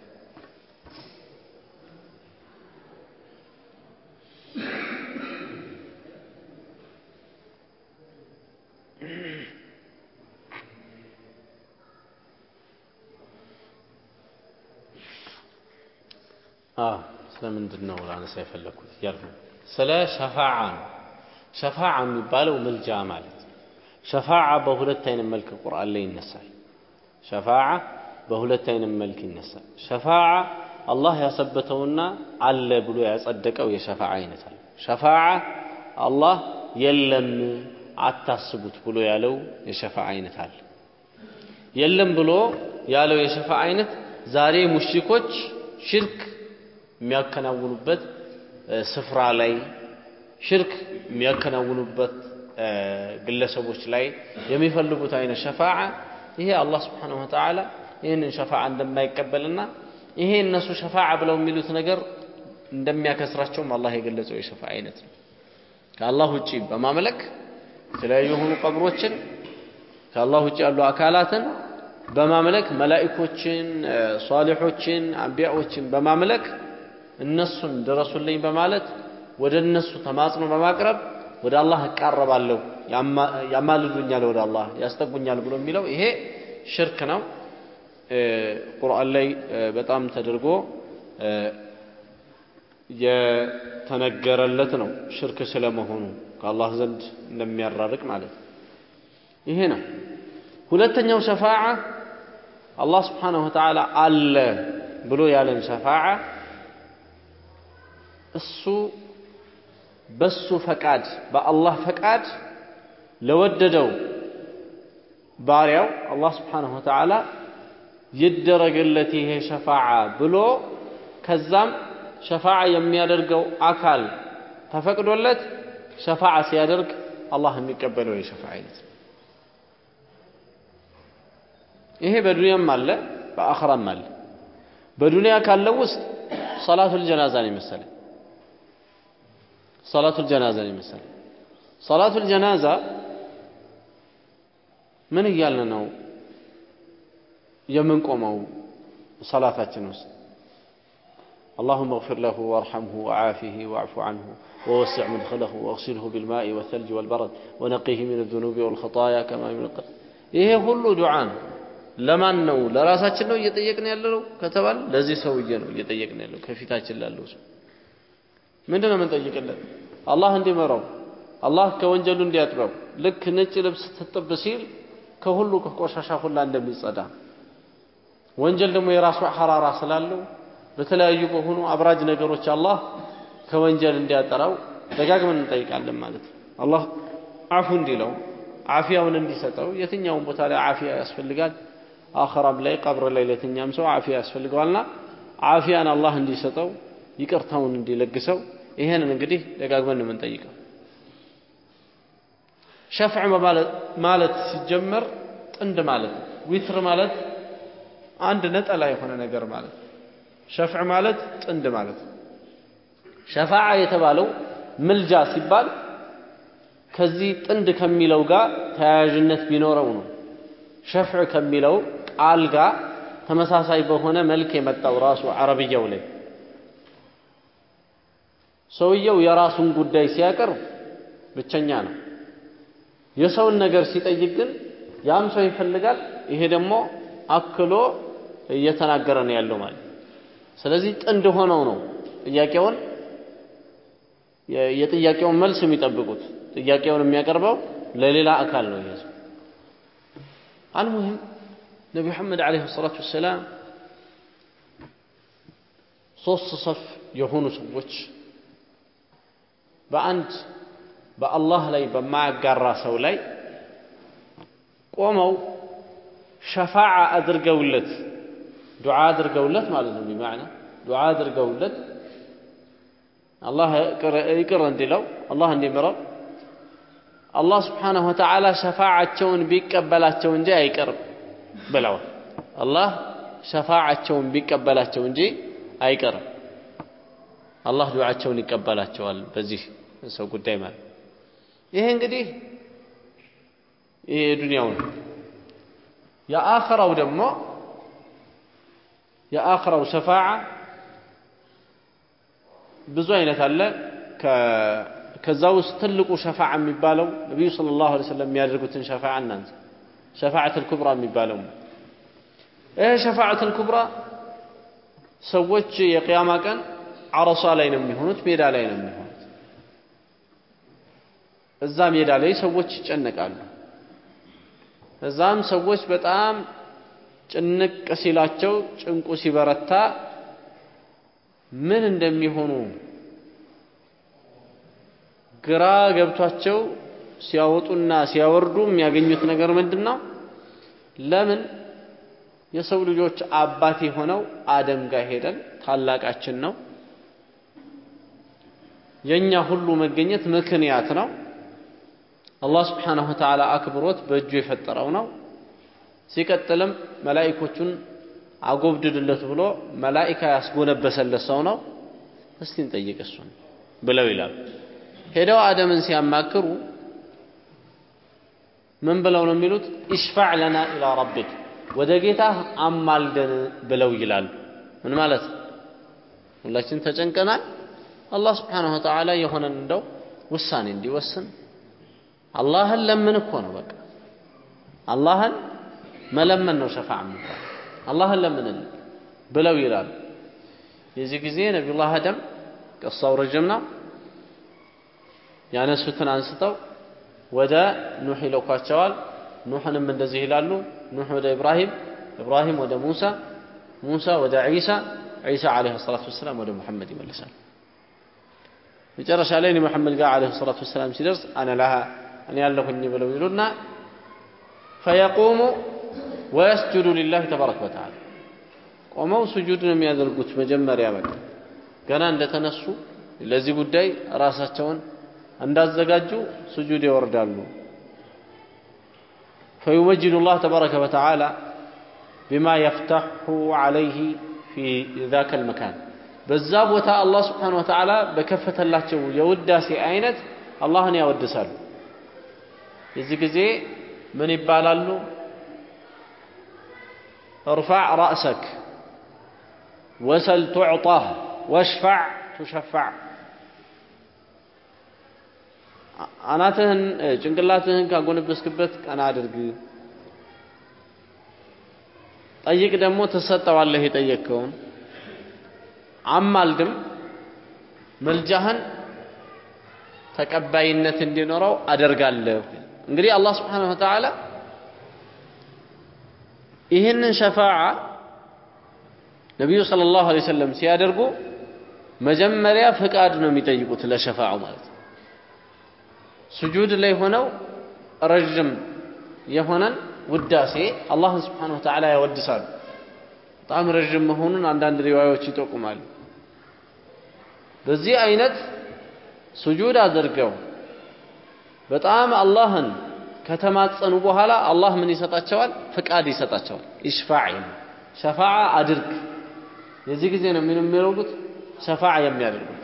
ስለምንድን ነው ላነሳ የፈለግኩት እያልኩ ስለ ሸፋዓ ነው። ሸፋዓ የሚባለው ምልጃ ማለት ሸፋዓ በሁለት አይነት መልክ ቁርአን ላይ ይነሳል። ሸፋዓ በሁለት አይነት መልክ ይነሳል። ሸፋዓ አላህ ያሰበተውና አለ ብሎ ያጸደቀው የሸፋዓ አይነት አለ። ሸፋዓ አላህ የለም አታስቡት ብሎ ያለው የሸፋዓ አይነት አለ። የለም ብሎ ያለው የሸፋዓ አይነት ዛሬ ሙሽሪኮች ሽርክ የሚያከናውኑበት ስፍራ ላይ ሽርክ የሚያከናውኑበት ግለሰቦች ላይ የሚፈልጉት አይነት ሸፋዓ ይሄ አላህ ስብሓነሁ ወተዓላ ይህንን ሸፋዓ እንደማይቀበልና ይሄ እነሱ ሸፋዓ ብለው የሚሉት ነገር እንደሚያከስራቸውም አላህ የገለጸው የሸፋዓ አይነት ነው። ከአላህ ውጪ በማምለክ የተለያዩ የሆኑ ቀብሮችን ከአላህ ውጭ ያሉ አካላትን በማምለክ መላኢኮችን፣ ሷሊሖችን፣ አንቢያዎችን በማምለክ እነሱን ድረሱልኝ በማለት ወደ እነሱ ተማጽኖ በማቅረብ ወደ አላህ እቃረባለሁ፣ ያማልዱኛል፣ ወደ አላህ ያስጠጉኛል ብሎ የሚለው ይሄ ሽርክ ነው። ቁርአን ላይ በጣም ተደርጎ የተነገረለት ነው ሽርክ ስለመሆኑ ከአላህ ዘንድ እንደሚያራርቅ ማለት ነው። ይሄ ነው። ሁለተኛው ሸፋዓ አላህ ስብሓነሁ ወተዓላ አለ ብሎ ያለን ሸፋዓ እሱ በሱ ፈቃድ በአላህ ፈቃድ ለወደደው ባሪያው አላህ ስብሓነሁ ወተዓላ ይደረግለት ይሄ ሸፋዓ ብሎ ከዛም ሸፋዓ የሚያደርገው አካል ተፈቅዶለት ሸፋዓ ሲያደርግ አላህ የሚቀበለው የሸፋዓ አይነት ነው። ይሄ በዱንያም አለ በአኽራም አለ። በዱንያ ካለው ውስጥ ሰላቱል ጀናዛን ይመሰለ ሰላቱል ጀናዛን ይመሰለ ሰላቱል ጀናዛ ምን እያልን ነው የምንቆመው ሰላታችን ውስጥ اللهم اغفر له وارحمه وعافه واعف عنه ووسع مدخله واغسله بالماء والثلج والبرد ونقيه من الذنوب والخطايا كما ينقى ይሄ ሁሉ ዱዓ ነው ለማን ነው ለራሳችን ነው እየጠየቅን ያለው ከተባል ለዚህ ሰውዬ ነው እየጠየቅን ያለው ከፊታችን ላለው ሰው ምንድን ነው የምንጠይቅለት? አላህ እንዲመራው አላህ ከወንጀሉ እንዲያጥበው። ልክ ነጭ ልብስ ትጥብ ሲል ከሁሉ ከቆሻሻ ሁላ እንደሚጸዳ። ወንጀል ደግሞ የራሱ ሐራራ ስላለው በተለያዩ በሆኑ አብራጅ ነገሮች አላህ ከወንጀል እንዲያጠራው ደጋግመን እንጠይቃለን ማለት ነው። አላህ አፉ እንዲለው አፊያውን እንዲሰጠው። የትኛውን ቦታ ላይ አፊያ ያስፈልጋል። አኸራም ላይ ቀብር ላይ ለትኛም ሰው አፊያ ያስፈልገዋልና አፊያን አላህ እንዲሰጠው ይቅርታውን እንዲለግሰው ይሄንን እንግዲህ ደጋግመን ነው የምንጠይቀው። ሸፍዕ ማለት ሲጀመር ጥንድ ማለት ነው። ዊትር ማለት አንድ ነጠላ የሆነ ነገር ማለት ሸፍዕ ማለት ጥንድ ማለት ነው። ሸፋዓ የተባለው ምልጃ ሲባል ከዚህ ጥንድ ከሚለው ጋር ተያያዥነት ቢኖረው ነው። ሸፍዕ ከሚለው ቃል ጋር ተመሳሳይ በሆነ መልክ የመጣው ራሱ አረብያው ላይ ሰውየው የራሱን ጉዳይ ሲያቀርብ ብቸኛ ነው። የሰውን ነገር ሲጠይቅ ግን ያም ሰው ይፈልጋል። ይሄ ደግሞ አክሎ እየተናገረ ነው ያለው ማለት። ስለዚህ ጥንድ ሆነው ነው ጥያቄውን የጥያቄውን መልስ የሚጠብቁት። ጥያቄውን የሚያቀርበው ለሌላ አካል ነው ይሄ አልሙሂም ነቢ መሐመድ ዓለይሂ ሰላቱ ወሰላም ሶስት ሰፍ የሆኑ ሰዎች በአንድ በአላህ ላይ በማያጋራ ሰው ላይ ቆመው ሸፋዓ አድርገውለት ዱዓ አድርገውለት ማለት ነው። ቢማዕና ዱዓ አድርገውለት አላህ ይቅር እንዲለው አላህ እንዲምረው አላህ ስብሓነሁ ወተዓላ ሸፋዓቸውን ቢቀበላቸው እንጂ አይቀርም ብለዋል። አላህ ሸፋዓቸውን ቢቀበላቸው እንጂ አይቀርም። አላህ ዱዓቸውን ይቀበላቸዋል በዚህ ሰው ጉዳይ ማለት ይሄ እንግዲህ ይሄ የዱንያው ነው። የአኸራው ደግሞ የአኸራው ሸፋዓ ብዙ አይነት አለ። ከዛ ውስጥ ትልቁ ሸፋዓ የሚባለው ነቢዩ ሰለላሁ ዐለይሂ ወሰለም የሚያደርጉትን ሸፋዓ እናንተ ሸፋዓተል ኩብራ የሚባለው ይህ ሸፋዓተል ኩብራ ሰዎች የቅያማ ቀን አረሷ ላይ ነው የሚሆኑት፣ ሜዳ ላይ ነው የሚሆኑት። እዛ ሜዳ ላይ ሰዎች ይጨነቃሉ። እዛም ሰዎች በጣም ጭንቅ ሲላቸው ጭንቁ ሲበረታ ምን እንደሚሆኑ ግራ ገብቷቸው ሲያወጡና ሲያወርዱ የሚያገኙት ነገር ምንድን ነው? ለምን የሰው ልጆች አባት የሆነው አደም ጋር ሄደን ታላቃችን ነው የእኛ ሁሉ መገኘት ምክንያት ነው። አላህ ስብሓነሁ ወተዓላ አክብሮት በእጁ የፈጠረው ነው። ሲቀጥልም መላኢኮቹን አጎብድድለት ብሎ መላኢካ ያስጎነበሰለት ሰው ነው። እስቲ እንጠይቅ እሱን ብለው ይላሉ። ሄደው አደምን ሲያማክሩ ምን ብለው ነው የሚሉት? ኢሽፋዕ ለና ኢላ ረቢክ ወደ ጌታ አማልደን ብለው ይላሉ። ምን ማለት ነው? ሁላችን ተጨንቀናል። አላህ ስብሓነሁ ወተዓላ የሆነን እንደው ውሳኔ እንዲወስን አላህን ለምን እኮ ነው በቃ አላህን መለመን ነው ሸፋዓ የሚባል አላህን ለምንልን ብለው ይላሉ። የዚህ ጊዜ ነቢዩላህ አደም ቅሳው ረጅም ነው። ያነሱትን አንስተው ወደ ኑሕ ይልኳቸዋል። ኑሕንም እንደዚህ ይላሉ። ኑሕ ወደ ኢብራሂም፣ ኢብራሂም ወደ ሙሳ፣ ሙሳ ወደ ዒሳ፣ ዒሳ ዓለይሂ ሰላቱ ወሰላም ወደ ሙሐመድ ይመልሳል። መጨረሻ ላይ ሙሐመድ ጋር ዓለይሂ ሰላቱ ወሰላም ሲደርስ አነ ላሃ እኔ ያለሁኝ ብለው ይሉና ፈየቁሙ ወየስጁዱ ሊላህ ተባረከ ወተዓላ ቆመው ስጁድ ነው የሚያደርጉት። መጀመሪያ በቃ ገና እንደተነሱ ለዚህ ጉዳይ ራሳቸውን እንዳዘጋጁ ስጁድ ይወርዳሉ። ፈዩመጅዱ ላህ ተባረከ ወተዓላ ቢማ የፍተሑ ዓለይህ ፊ ዛከ ልመካን በዛ ቦታ አላህ ስብሓነ ወተዓላ በከፈተላቸው የውዳሴ አይነት አላህን ያወድሳሉ። የዚህ ጊዜ ምን ይባላሉ? እርፋዕ ራእሰክ ወሰል ቱዕጣህ ወሽፋዕ ቱሸፋዕ አናትህን ጭንቅላትህን ካጎነበስክበት ቀና አድርግ፣ ጠይቅ ደግሞ ትሰጠዋለህ የጠየቅከውን፣ አማልድም ምልጃህን ተቀባይነት እንዲኖረው አደርጋለሁ። እንግዲህ አላህ ስብሓነሁ ወተዓላ ይህንን ሸፋዓ ነቢዩ ሰለላሁ ዐለይሂ ወሰለም ሲያደርጉ መጀመሪያ ፍቃድ ነው የሚጠይቁት ለሸፋዓው ማለት ነው። ስጁድ ላይ ሆነው ረዥም የሆነን ውዳሴ አላህን ስብሓነሁ ወተዓላ ያወድሳሉ። በጣም ረዥም መሆኑን አንዳንድ ሪዋዮች ይጠቁማሉ። በዚህ አይነት ስጁድ አድርገው በጣም አላህን ከተማጸኑ በኋላ አላህ ምን ይሰጣቸዋል? ፍቃድ ይሰጣቸዋል። ኢሽፋዕ ሸፋዓ አድርግ። የዚህ ጊዜ ነው ምን የሚያደርጉት? ሸፋዓ የሚያደርጉት።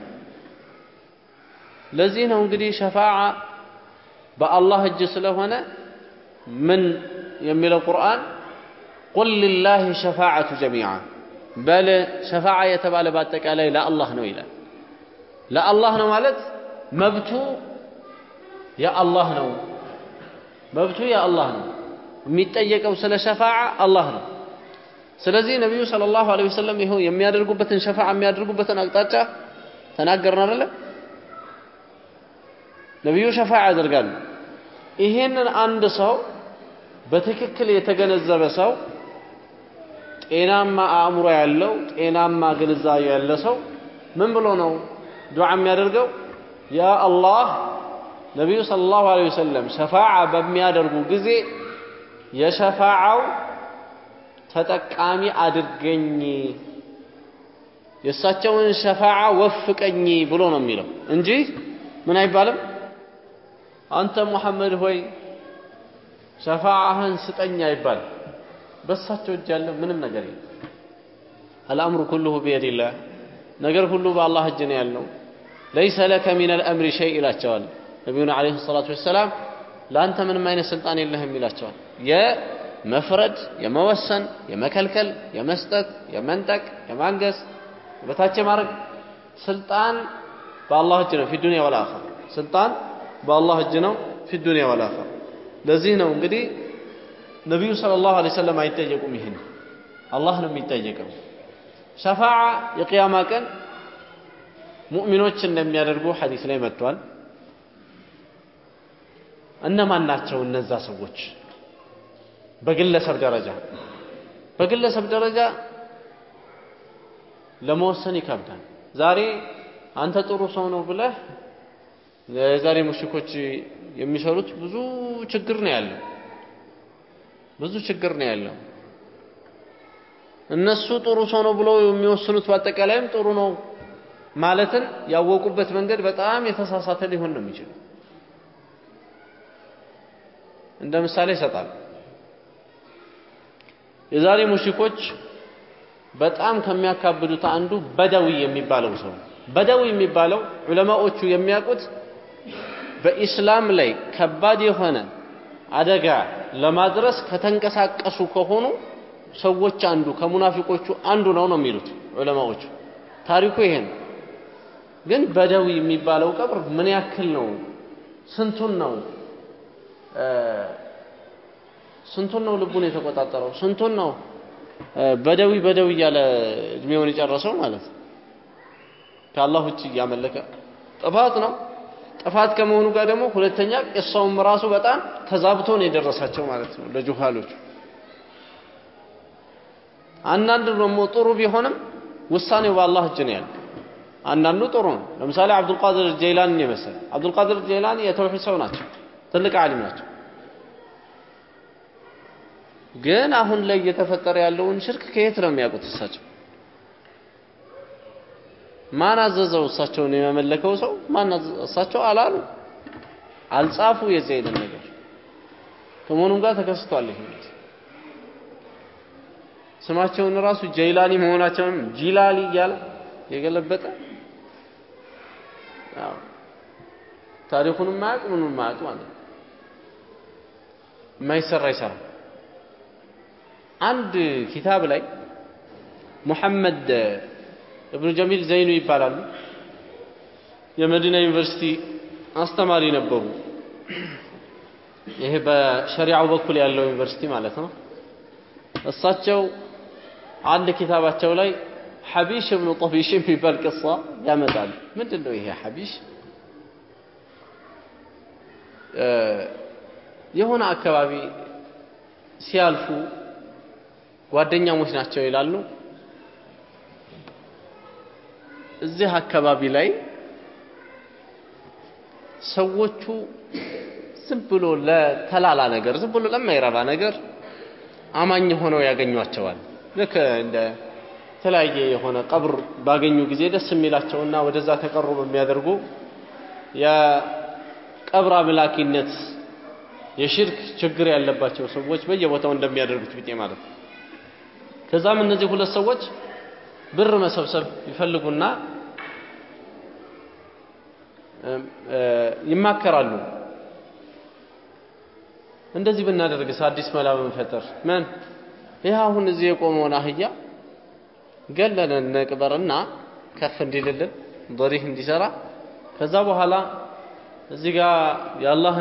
ለዚህ ነው እንግዲህ ሸፋዓ በአላህ እጅ ስለሆነ ምን የሚለው ቁርአን ቁል ሊላሂ ሸፋዓቱ ጀሚዓ በል ሸፋዓ የተባለ በአጠቃላይ ለአላህ ነው ይላል። ለአላህ ነው ማለት መብቱ የአላህ ነው። መብቱ የአላህ ነው። የሚጠየቀው ስለ ሸፋዓ አላህ ነው። ስለዚህ ነቢዩ ሰለላሁ ዐለይሂ ወሰለም ይኸው የሚያደርጉበትን ሸፋዓ የሚያደርጉበትን አቅጣጫ ተናገርን አይደለ? ነቢዩ ሸፋዓ ያደርጋሉ። ይሄንን አንድ ሰው በትክክል የተገነዘበ ሰው ጤናማ አእምሮ ያለው ጤናማ ግንዛቤ ያለ ሰው ምን ብሎ ነው ዱዓ የሚያደርገው? ያ አላህ ነቢዩ ሰለላሁ ዐለይሂ ወሰለም ሸፋዓ በሚያደርጉ ጊዜ የሸፋዓው ተጠቃሚ አድርገኝ፣ የእሳቸውን ሸፋዓ ወፍቀኝ ብሎ ነው የሚለው እንጂ ምን አይባልም። አንተ ሙሐመድ ሆይ ሸፋዓህን ስጠኝ አይባል። በእሳቸው እጅ ያለ ምንም ነገር የለም። አልአምሩ ኩሉሁ ቢየዲላህ ነገር ሁሉ በአላህ እጅ ነው ያለው። ለይሰ ለከ ሚነል አምሪ ሸይ ይላቸዋል ነቢዩና ዓለይሂ ሰላቱ ወሰላም። ለአንተ ምንም አይነት ስልጣን የለህም ይላቸዋል። የመፍረድ፣ የመወሰን፣ የመከልከል፣ የመስጠት፣ የመንጠቅ፣ የማንገስ፣ በታች ማድረግ ስልጣን በአላህ እጅ ነው። ፊ ዱንያ ወል አኺራ ስልጣን በአላህ እጅ ነው። ፊ ዱንያ ወል አኺራ ለዚህ ነው እንግዲህ ነቢዩ ሰለላሁ ዐለይሂ ወሰለም አይጠየቁም። ይህን አላህ ነው የሚጠየቀው። ሸፋዓ የቅያማ ቀን ሙእሚኖች እንደሚያደርጉ ሐዲስ ላይ መጥቷል። እነማን ናቸው እነዛ ሰዎች? በግለሰብ ደረጃ በግለሰብ ደረጃ ለመወሰን ይከብዳል። ዛሬ አንተ ጥሩ ሰው ነው ብለህ የዛሬ ሙሽኮች የሚሰሩት ብዙ ችግር ነው ያለው። ብዙ ችግር ነው ያለው። እነሱ ጥሩ ሰው ነው ብለው የሚወስኑት በአጠቃላይም ጥሩ ነው ማለትን ያወቁበት መንገድ በጣም የተሳሳተ ሊሆን ነው የሚችለው። እንደ ምሳሌ ይሰጣል። የዛሬ ሙሽኮች በጣም ከሚያካብዱት አንዱ በደዊ የሚባለው ሰው በደዊ የሚባለው ዑለማዎቹ የሚያውቁት በኢስላም ላይ ከባድ የሆነ አደጋ ለማድረስ ከተንቀሳቀሱ ከሆኑ ሰዎች አንዱ ከሙናፊቆቹ አንዱ ነው ነው የሚሉት ዑለማዎቹ። ታሪኩ ይሄ ነው። ግን በደዊ የሚባለው ቀብር ምን ያክል ነው? ስንቱን ነው ስንቱን ነው ልቡን የተቆጣጠረው? ስንቱን ነው በደዊ በደዊ እያለ እድሜውን የጨረሰው ማለት ነው። ከአላህ ውጭ እያመለከ ጥፋት ነው። ጥፋት ከመሆኑ ጋር ደግሞ ሁለተኛ ቂሳውም ራሱ በጣም ተዛብቶ ነው የደረሳቸው ማለት ነው ለጁሃሎቹ። አንዳንድ ደግሞ ጥሩ ቢሆንም ውሳኔው በአላህ እጅ ነው ያለው። አንዳንዱ ጥሩ ነው። ለምሳሌ አብዱልቃድር ጀይላንን የመሰለ አብዱልቃድር ጀይላኒ የተውሂድ ሰው ናቸው፣ ትልቅ ዓሊም ናቸው። ግን አሁን ላይ እየተፈጠረ ያለውን ሽርክ ከየት ነው የሚያውቁት እሳቸው? ማን አዘዘው እሳቸውን የመመለከው ሰው? ማን እሳቸው አላሉ። አልጻፉ የዘይድን ነገር። ከመሆኑም ጋር ተከስቷል ይሄ ስማቸውን ራሱ ጀይላኒ መሆናቸውን ጂላሊ እያለ የገለበጠ ታሪኩንም ማያውቅ ምኑን ማያውቅ ማለት ነው የማይሰራ ይሰራ አንድ ኪታብ ላይ ሙሐመድ እብኑ ጀሚል ዘይኑ ይባላሉ። የመዲና ዩኒቨርሲቲ አስተማሪ ነበሩ። ይሄ በሸሪዓው በኩል ያለው ዩኒቨርሲቲ ማለት ነው። እሳቸው አንድ ኪታባቸው ላይ ሐቢሽ እብኑ ጠቢሽ የሚባል ቅሳ ያመጣሉ። ምንድን ነው ይሄ ሐቢሽ? የሆነ አካባቢ ሲያልፉ ጓደኛሞች ናቸው ይላሉ። እዚህ አካባቢ ላይ ሰዎቹ ዝም ብሎ ለተላላ ነገር ዝም ብሎ ለማይረባ ነገር አማኝ ሆነው ያገኟቸዋል። ልክ እንደ የተለያየ የሆነ ቀብር ባገኙ ጊዜ ደስ የሚላቸውና ወደዛ ተቀርቦ የሚያደርጉ የቀብር አምላኪነት የሽርክ ችግር ያለባቸው ሰዎች በየቦታው እንደሚያደርጉት ቢጤ ማለት ነው። ከዛም እነዚህ ሁለት ሰዎች ብር መሰብሰብ ይፈልጉና ይማከራሉ። እንደዚህ ብናደርግስ አዲስ መላ ብንፈጥር ምን ይህ አሁን እዚህ የቆመውን አህያ ገለን እንቅበርና ከፍ እንዲልልን ዶሪህ እንዲሰራ ከዛ በኋላ እዚህ ጋር የአላህ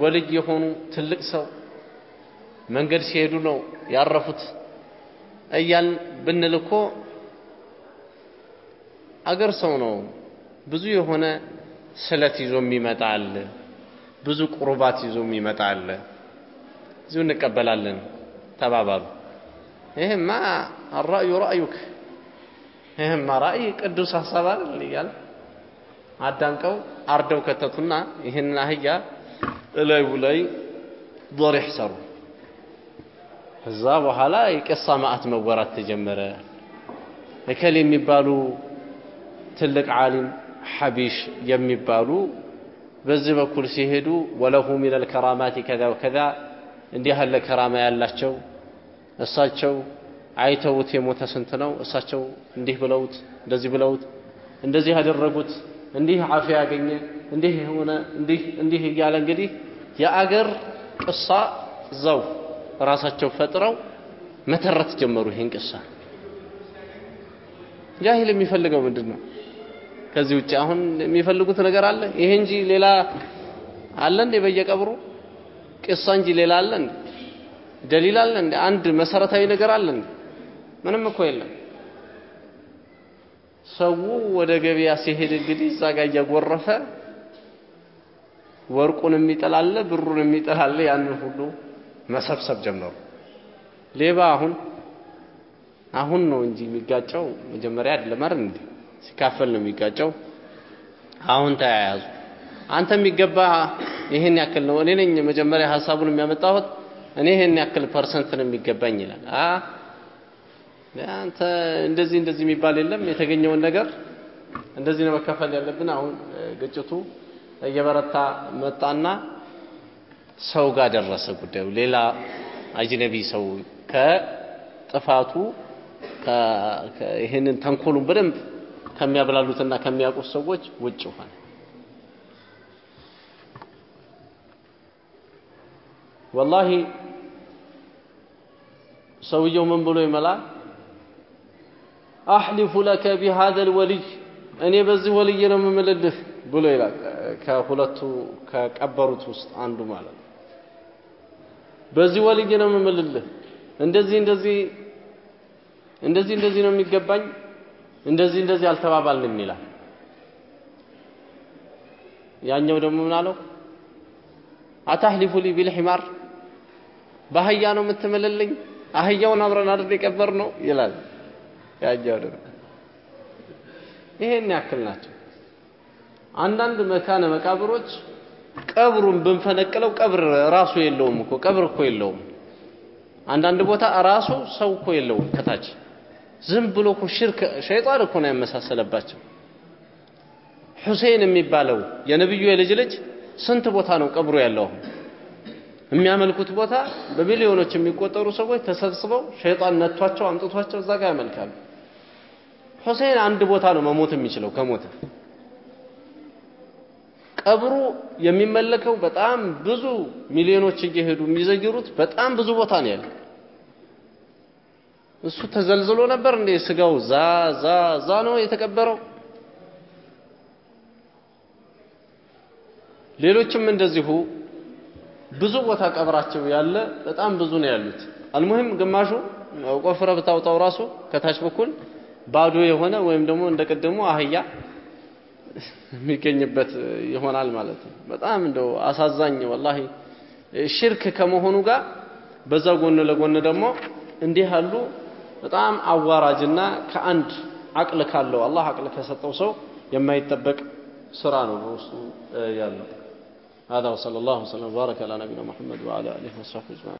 ወልይ የሆኑ ትልቅ ሰው መንገድ ሲሄዱ ነው ያረፉት እያልን ብንል እኮ አገር ሰው ነው ብዙ የሆነ ስለት ይዞ የሚመጣ አለ። ብዙ ቁርባት ይዞ አለ። እዚሁ እንቀበላለን ተባባሉ። ይህማ አራእዩ ራእዩክ፣ ይህማ ራእይ ቅዱስ ሀሳብ አይደል እያለ አዳንቀው አርደው ከተቱና ይህን አህያ እላዩ ላይ ዶሪሕ ሰሩ። ከዛ በኋላ የቀሳ ማዕት መወራት ተጀመረ። እከል የሚባሉ ትልቅ ዓሊም ሐቢሽ የሚባሉ በዚህ በኩል ሲሄዱ ወለሁ ሚነል ከራማቲ ከዛ ወከዛ እንዲህ ያለ ከራማ ያላቸው እሳቸው አይተውት የሞተ ስንት ነው? እሳቸው እንዲህ ብለውት እንደዚህ ብለውት እንደዚህ ያደረጉት እንዲህ አፊያ ያገኘ እንዲህ የሆነ እንዲህ እያለ እንግዲህ የአገር ቅሳ እዛው ራሳቸው ፈጥረው መተረት ጀመሩ። ይሄን ቅሳ ጃሂል የሚፈልገው ምንድን ነው? ከዚህ ውጭ አሁን የሚፈልጉት ነገር አለ? ይሄ እንጂ ሌላ አለ እንዴ? በየቀብሩ ቅሳ እንጂ ሌላ አለ እንዴ? ደሊል አለ እንዴ? አንድ መሰረታዊ ነገር አለ እንዴ? ምንም እኮ የለም። ሰው ወደ ገበያ ሲሄድ እንግዲህ እዛ ጋር እያጎረፈ ወርቁን የሚጠላለ ብሩን የሚጠላለ ያንን ሁሉ መሰብሰብ ጀመሩ። ሌባ አሁን አሁን ነው እንጂ የሚጋጨው መጀመሪያ አይደለም አይደል? ሲካፈል ነው የሚጋጨው። አሁን ተያያዙ። አንተ የሚገባ ይሄን ያክል ነው፣ እኔ ነኝ መጀመሪያ ሀሳቡን የሚያመጣሁት፣ እኔ ይሄን ያክል percent ነው የሚገባኝ ይላል። አንተ እንደዚህ እንደዚህ የሚባል የለም። የተገኘውን ነገር እንደዚህ ነው መከፈል ያለብን። አሁን ግጭቱ እየበረታ መጣና ሰው ጋር ደረሰ ጉዳዩ። ሌላ أجنبي ሰው ከጥፋቱ ይህንን ተንኮሉን በደንብ ከሚያብላሉትና ከሚያውቁት ሰዎች ውጭ ሆነ። ወላሂ ሰውየው ምን ብሎ ይመላል? አሕሊፉ ለከ ቢሃዘል ወልይ እኔ በዚህ ወልይ ነው የምምልልህ ብሎ ይላል። ከሁለቱ ከቀበሩት ውስጥ አንዱ ማለት ነው። በዚህ ወልይ ነው የምምልልህ እንደዚህ እንደዚህ እንደዚህ እንደዚህ ነው የሚገባኝ እንደዚህ እንደዚህ አልተባባልንም ይላል። ያኛው ደግሞ ምን አለው? አታህሊፉ ሊ ቢልሒማር በአህያ ነው የምትምልልኝ? አህያውን አብረን አይደል የቀበር ነው ይላል። ደግሞ ይሄን ያክል ናቸው። አንዳንድ መካነ መቃብሮች ቀብሩን ብንፈነቅለው ቀብር ራሱ የለውም እኮ ቀብር እኮ የለውም። አንዳንድ ቦታ ራሱ ሰው እኮ የለውም ከታች ዝም ብሎ እኮ ሽርክ ሸይጣን እኮ ነው ያመሳሰለባቸው። ሁሴን የሚባለው የነብዩ የልጅ ልጅ ስንት ቦታ ነው ቀብሩ ያለው? የሚያመልኩት ቦታ በሚሊዮኖች የሚቆጠሩ ሰዎች ተሰብስበው ሸይጣን ነቷቸው አምጥቷቸው እዛ ጋር ያመልካሉ። ሁሴን አንድ ቦታ ነው መሞት የሚችለው ከሞተ ቀብሩ የሚመለከው በጣም ብዙ ሚሊዮኖች እየሄዱ የሚዘግሩት በጣም ብዙ ቦታ ነው ያለው። እሱ ተዘልዝሎ ነበር እንዴ ስጋው ዛ ዛ ዛ ነው የተቀበረው። ሌሎችም እንደዚሁ ብዙ ቦታ ቀብራቸው ያለ በጣም ብዙ ነው ያሉት። አልሙሂም ግማሹ ቆፍረ ብታውጣው ራሱ ከታች በኩል ባዶ የሆነ ወይም ደግሞ እንደቀደሙ አህያ የሚገኝበት ይሆናል ማለት ነው። በጣም እንደው አሳዛኝ ወላሂ ሽርክ ከመሆኑ ጋር በዛ ጎን ለጎን ደግሞ እንዲህ ያሉ በጣም አዋራጅና ከአንድ አቅል ካለው አላህ አቅል ከሰጠው ሰው የማይጠበቅ ስራ ነው በውስጡ ያለው هذا وصلى الله وسلم وبارك على نبينا محمد وعلى اله وصحبه اجمعين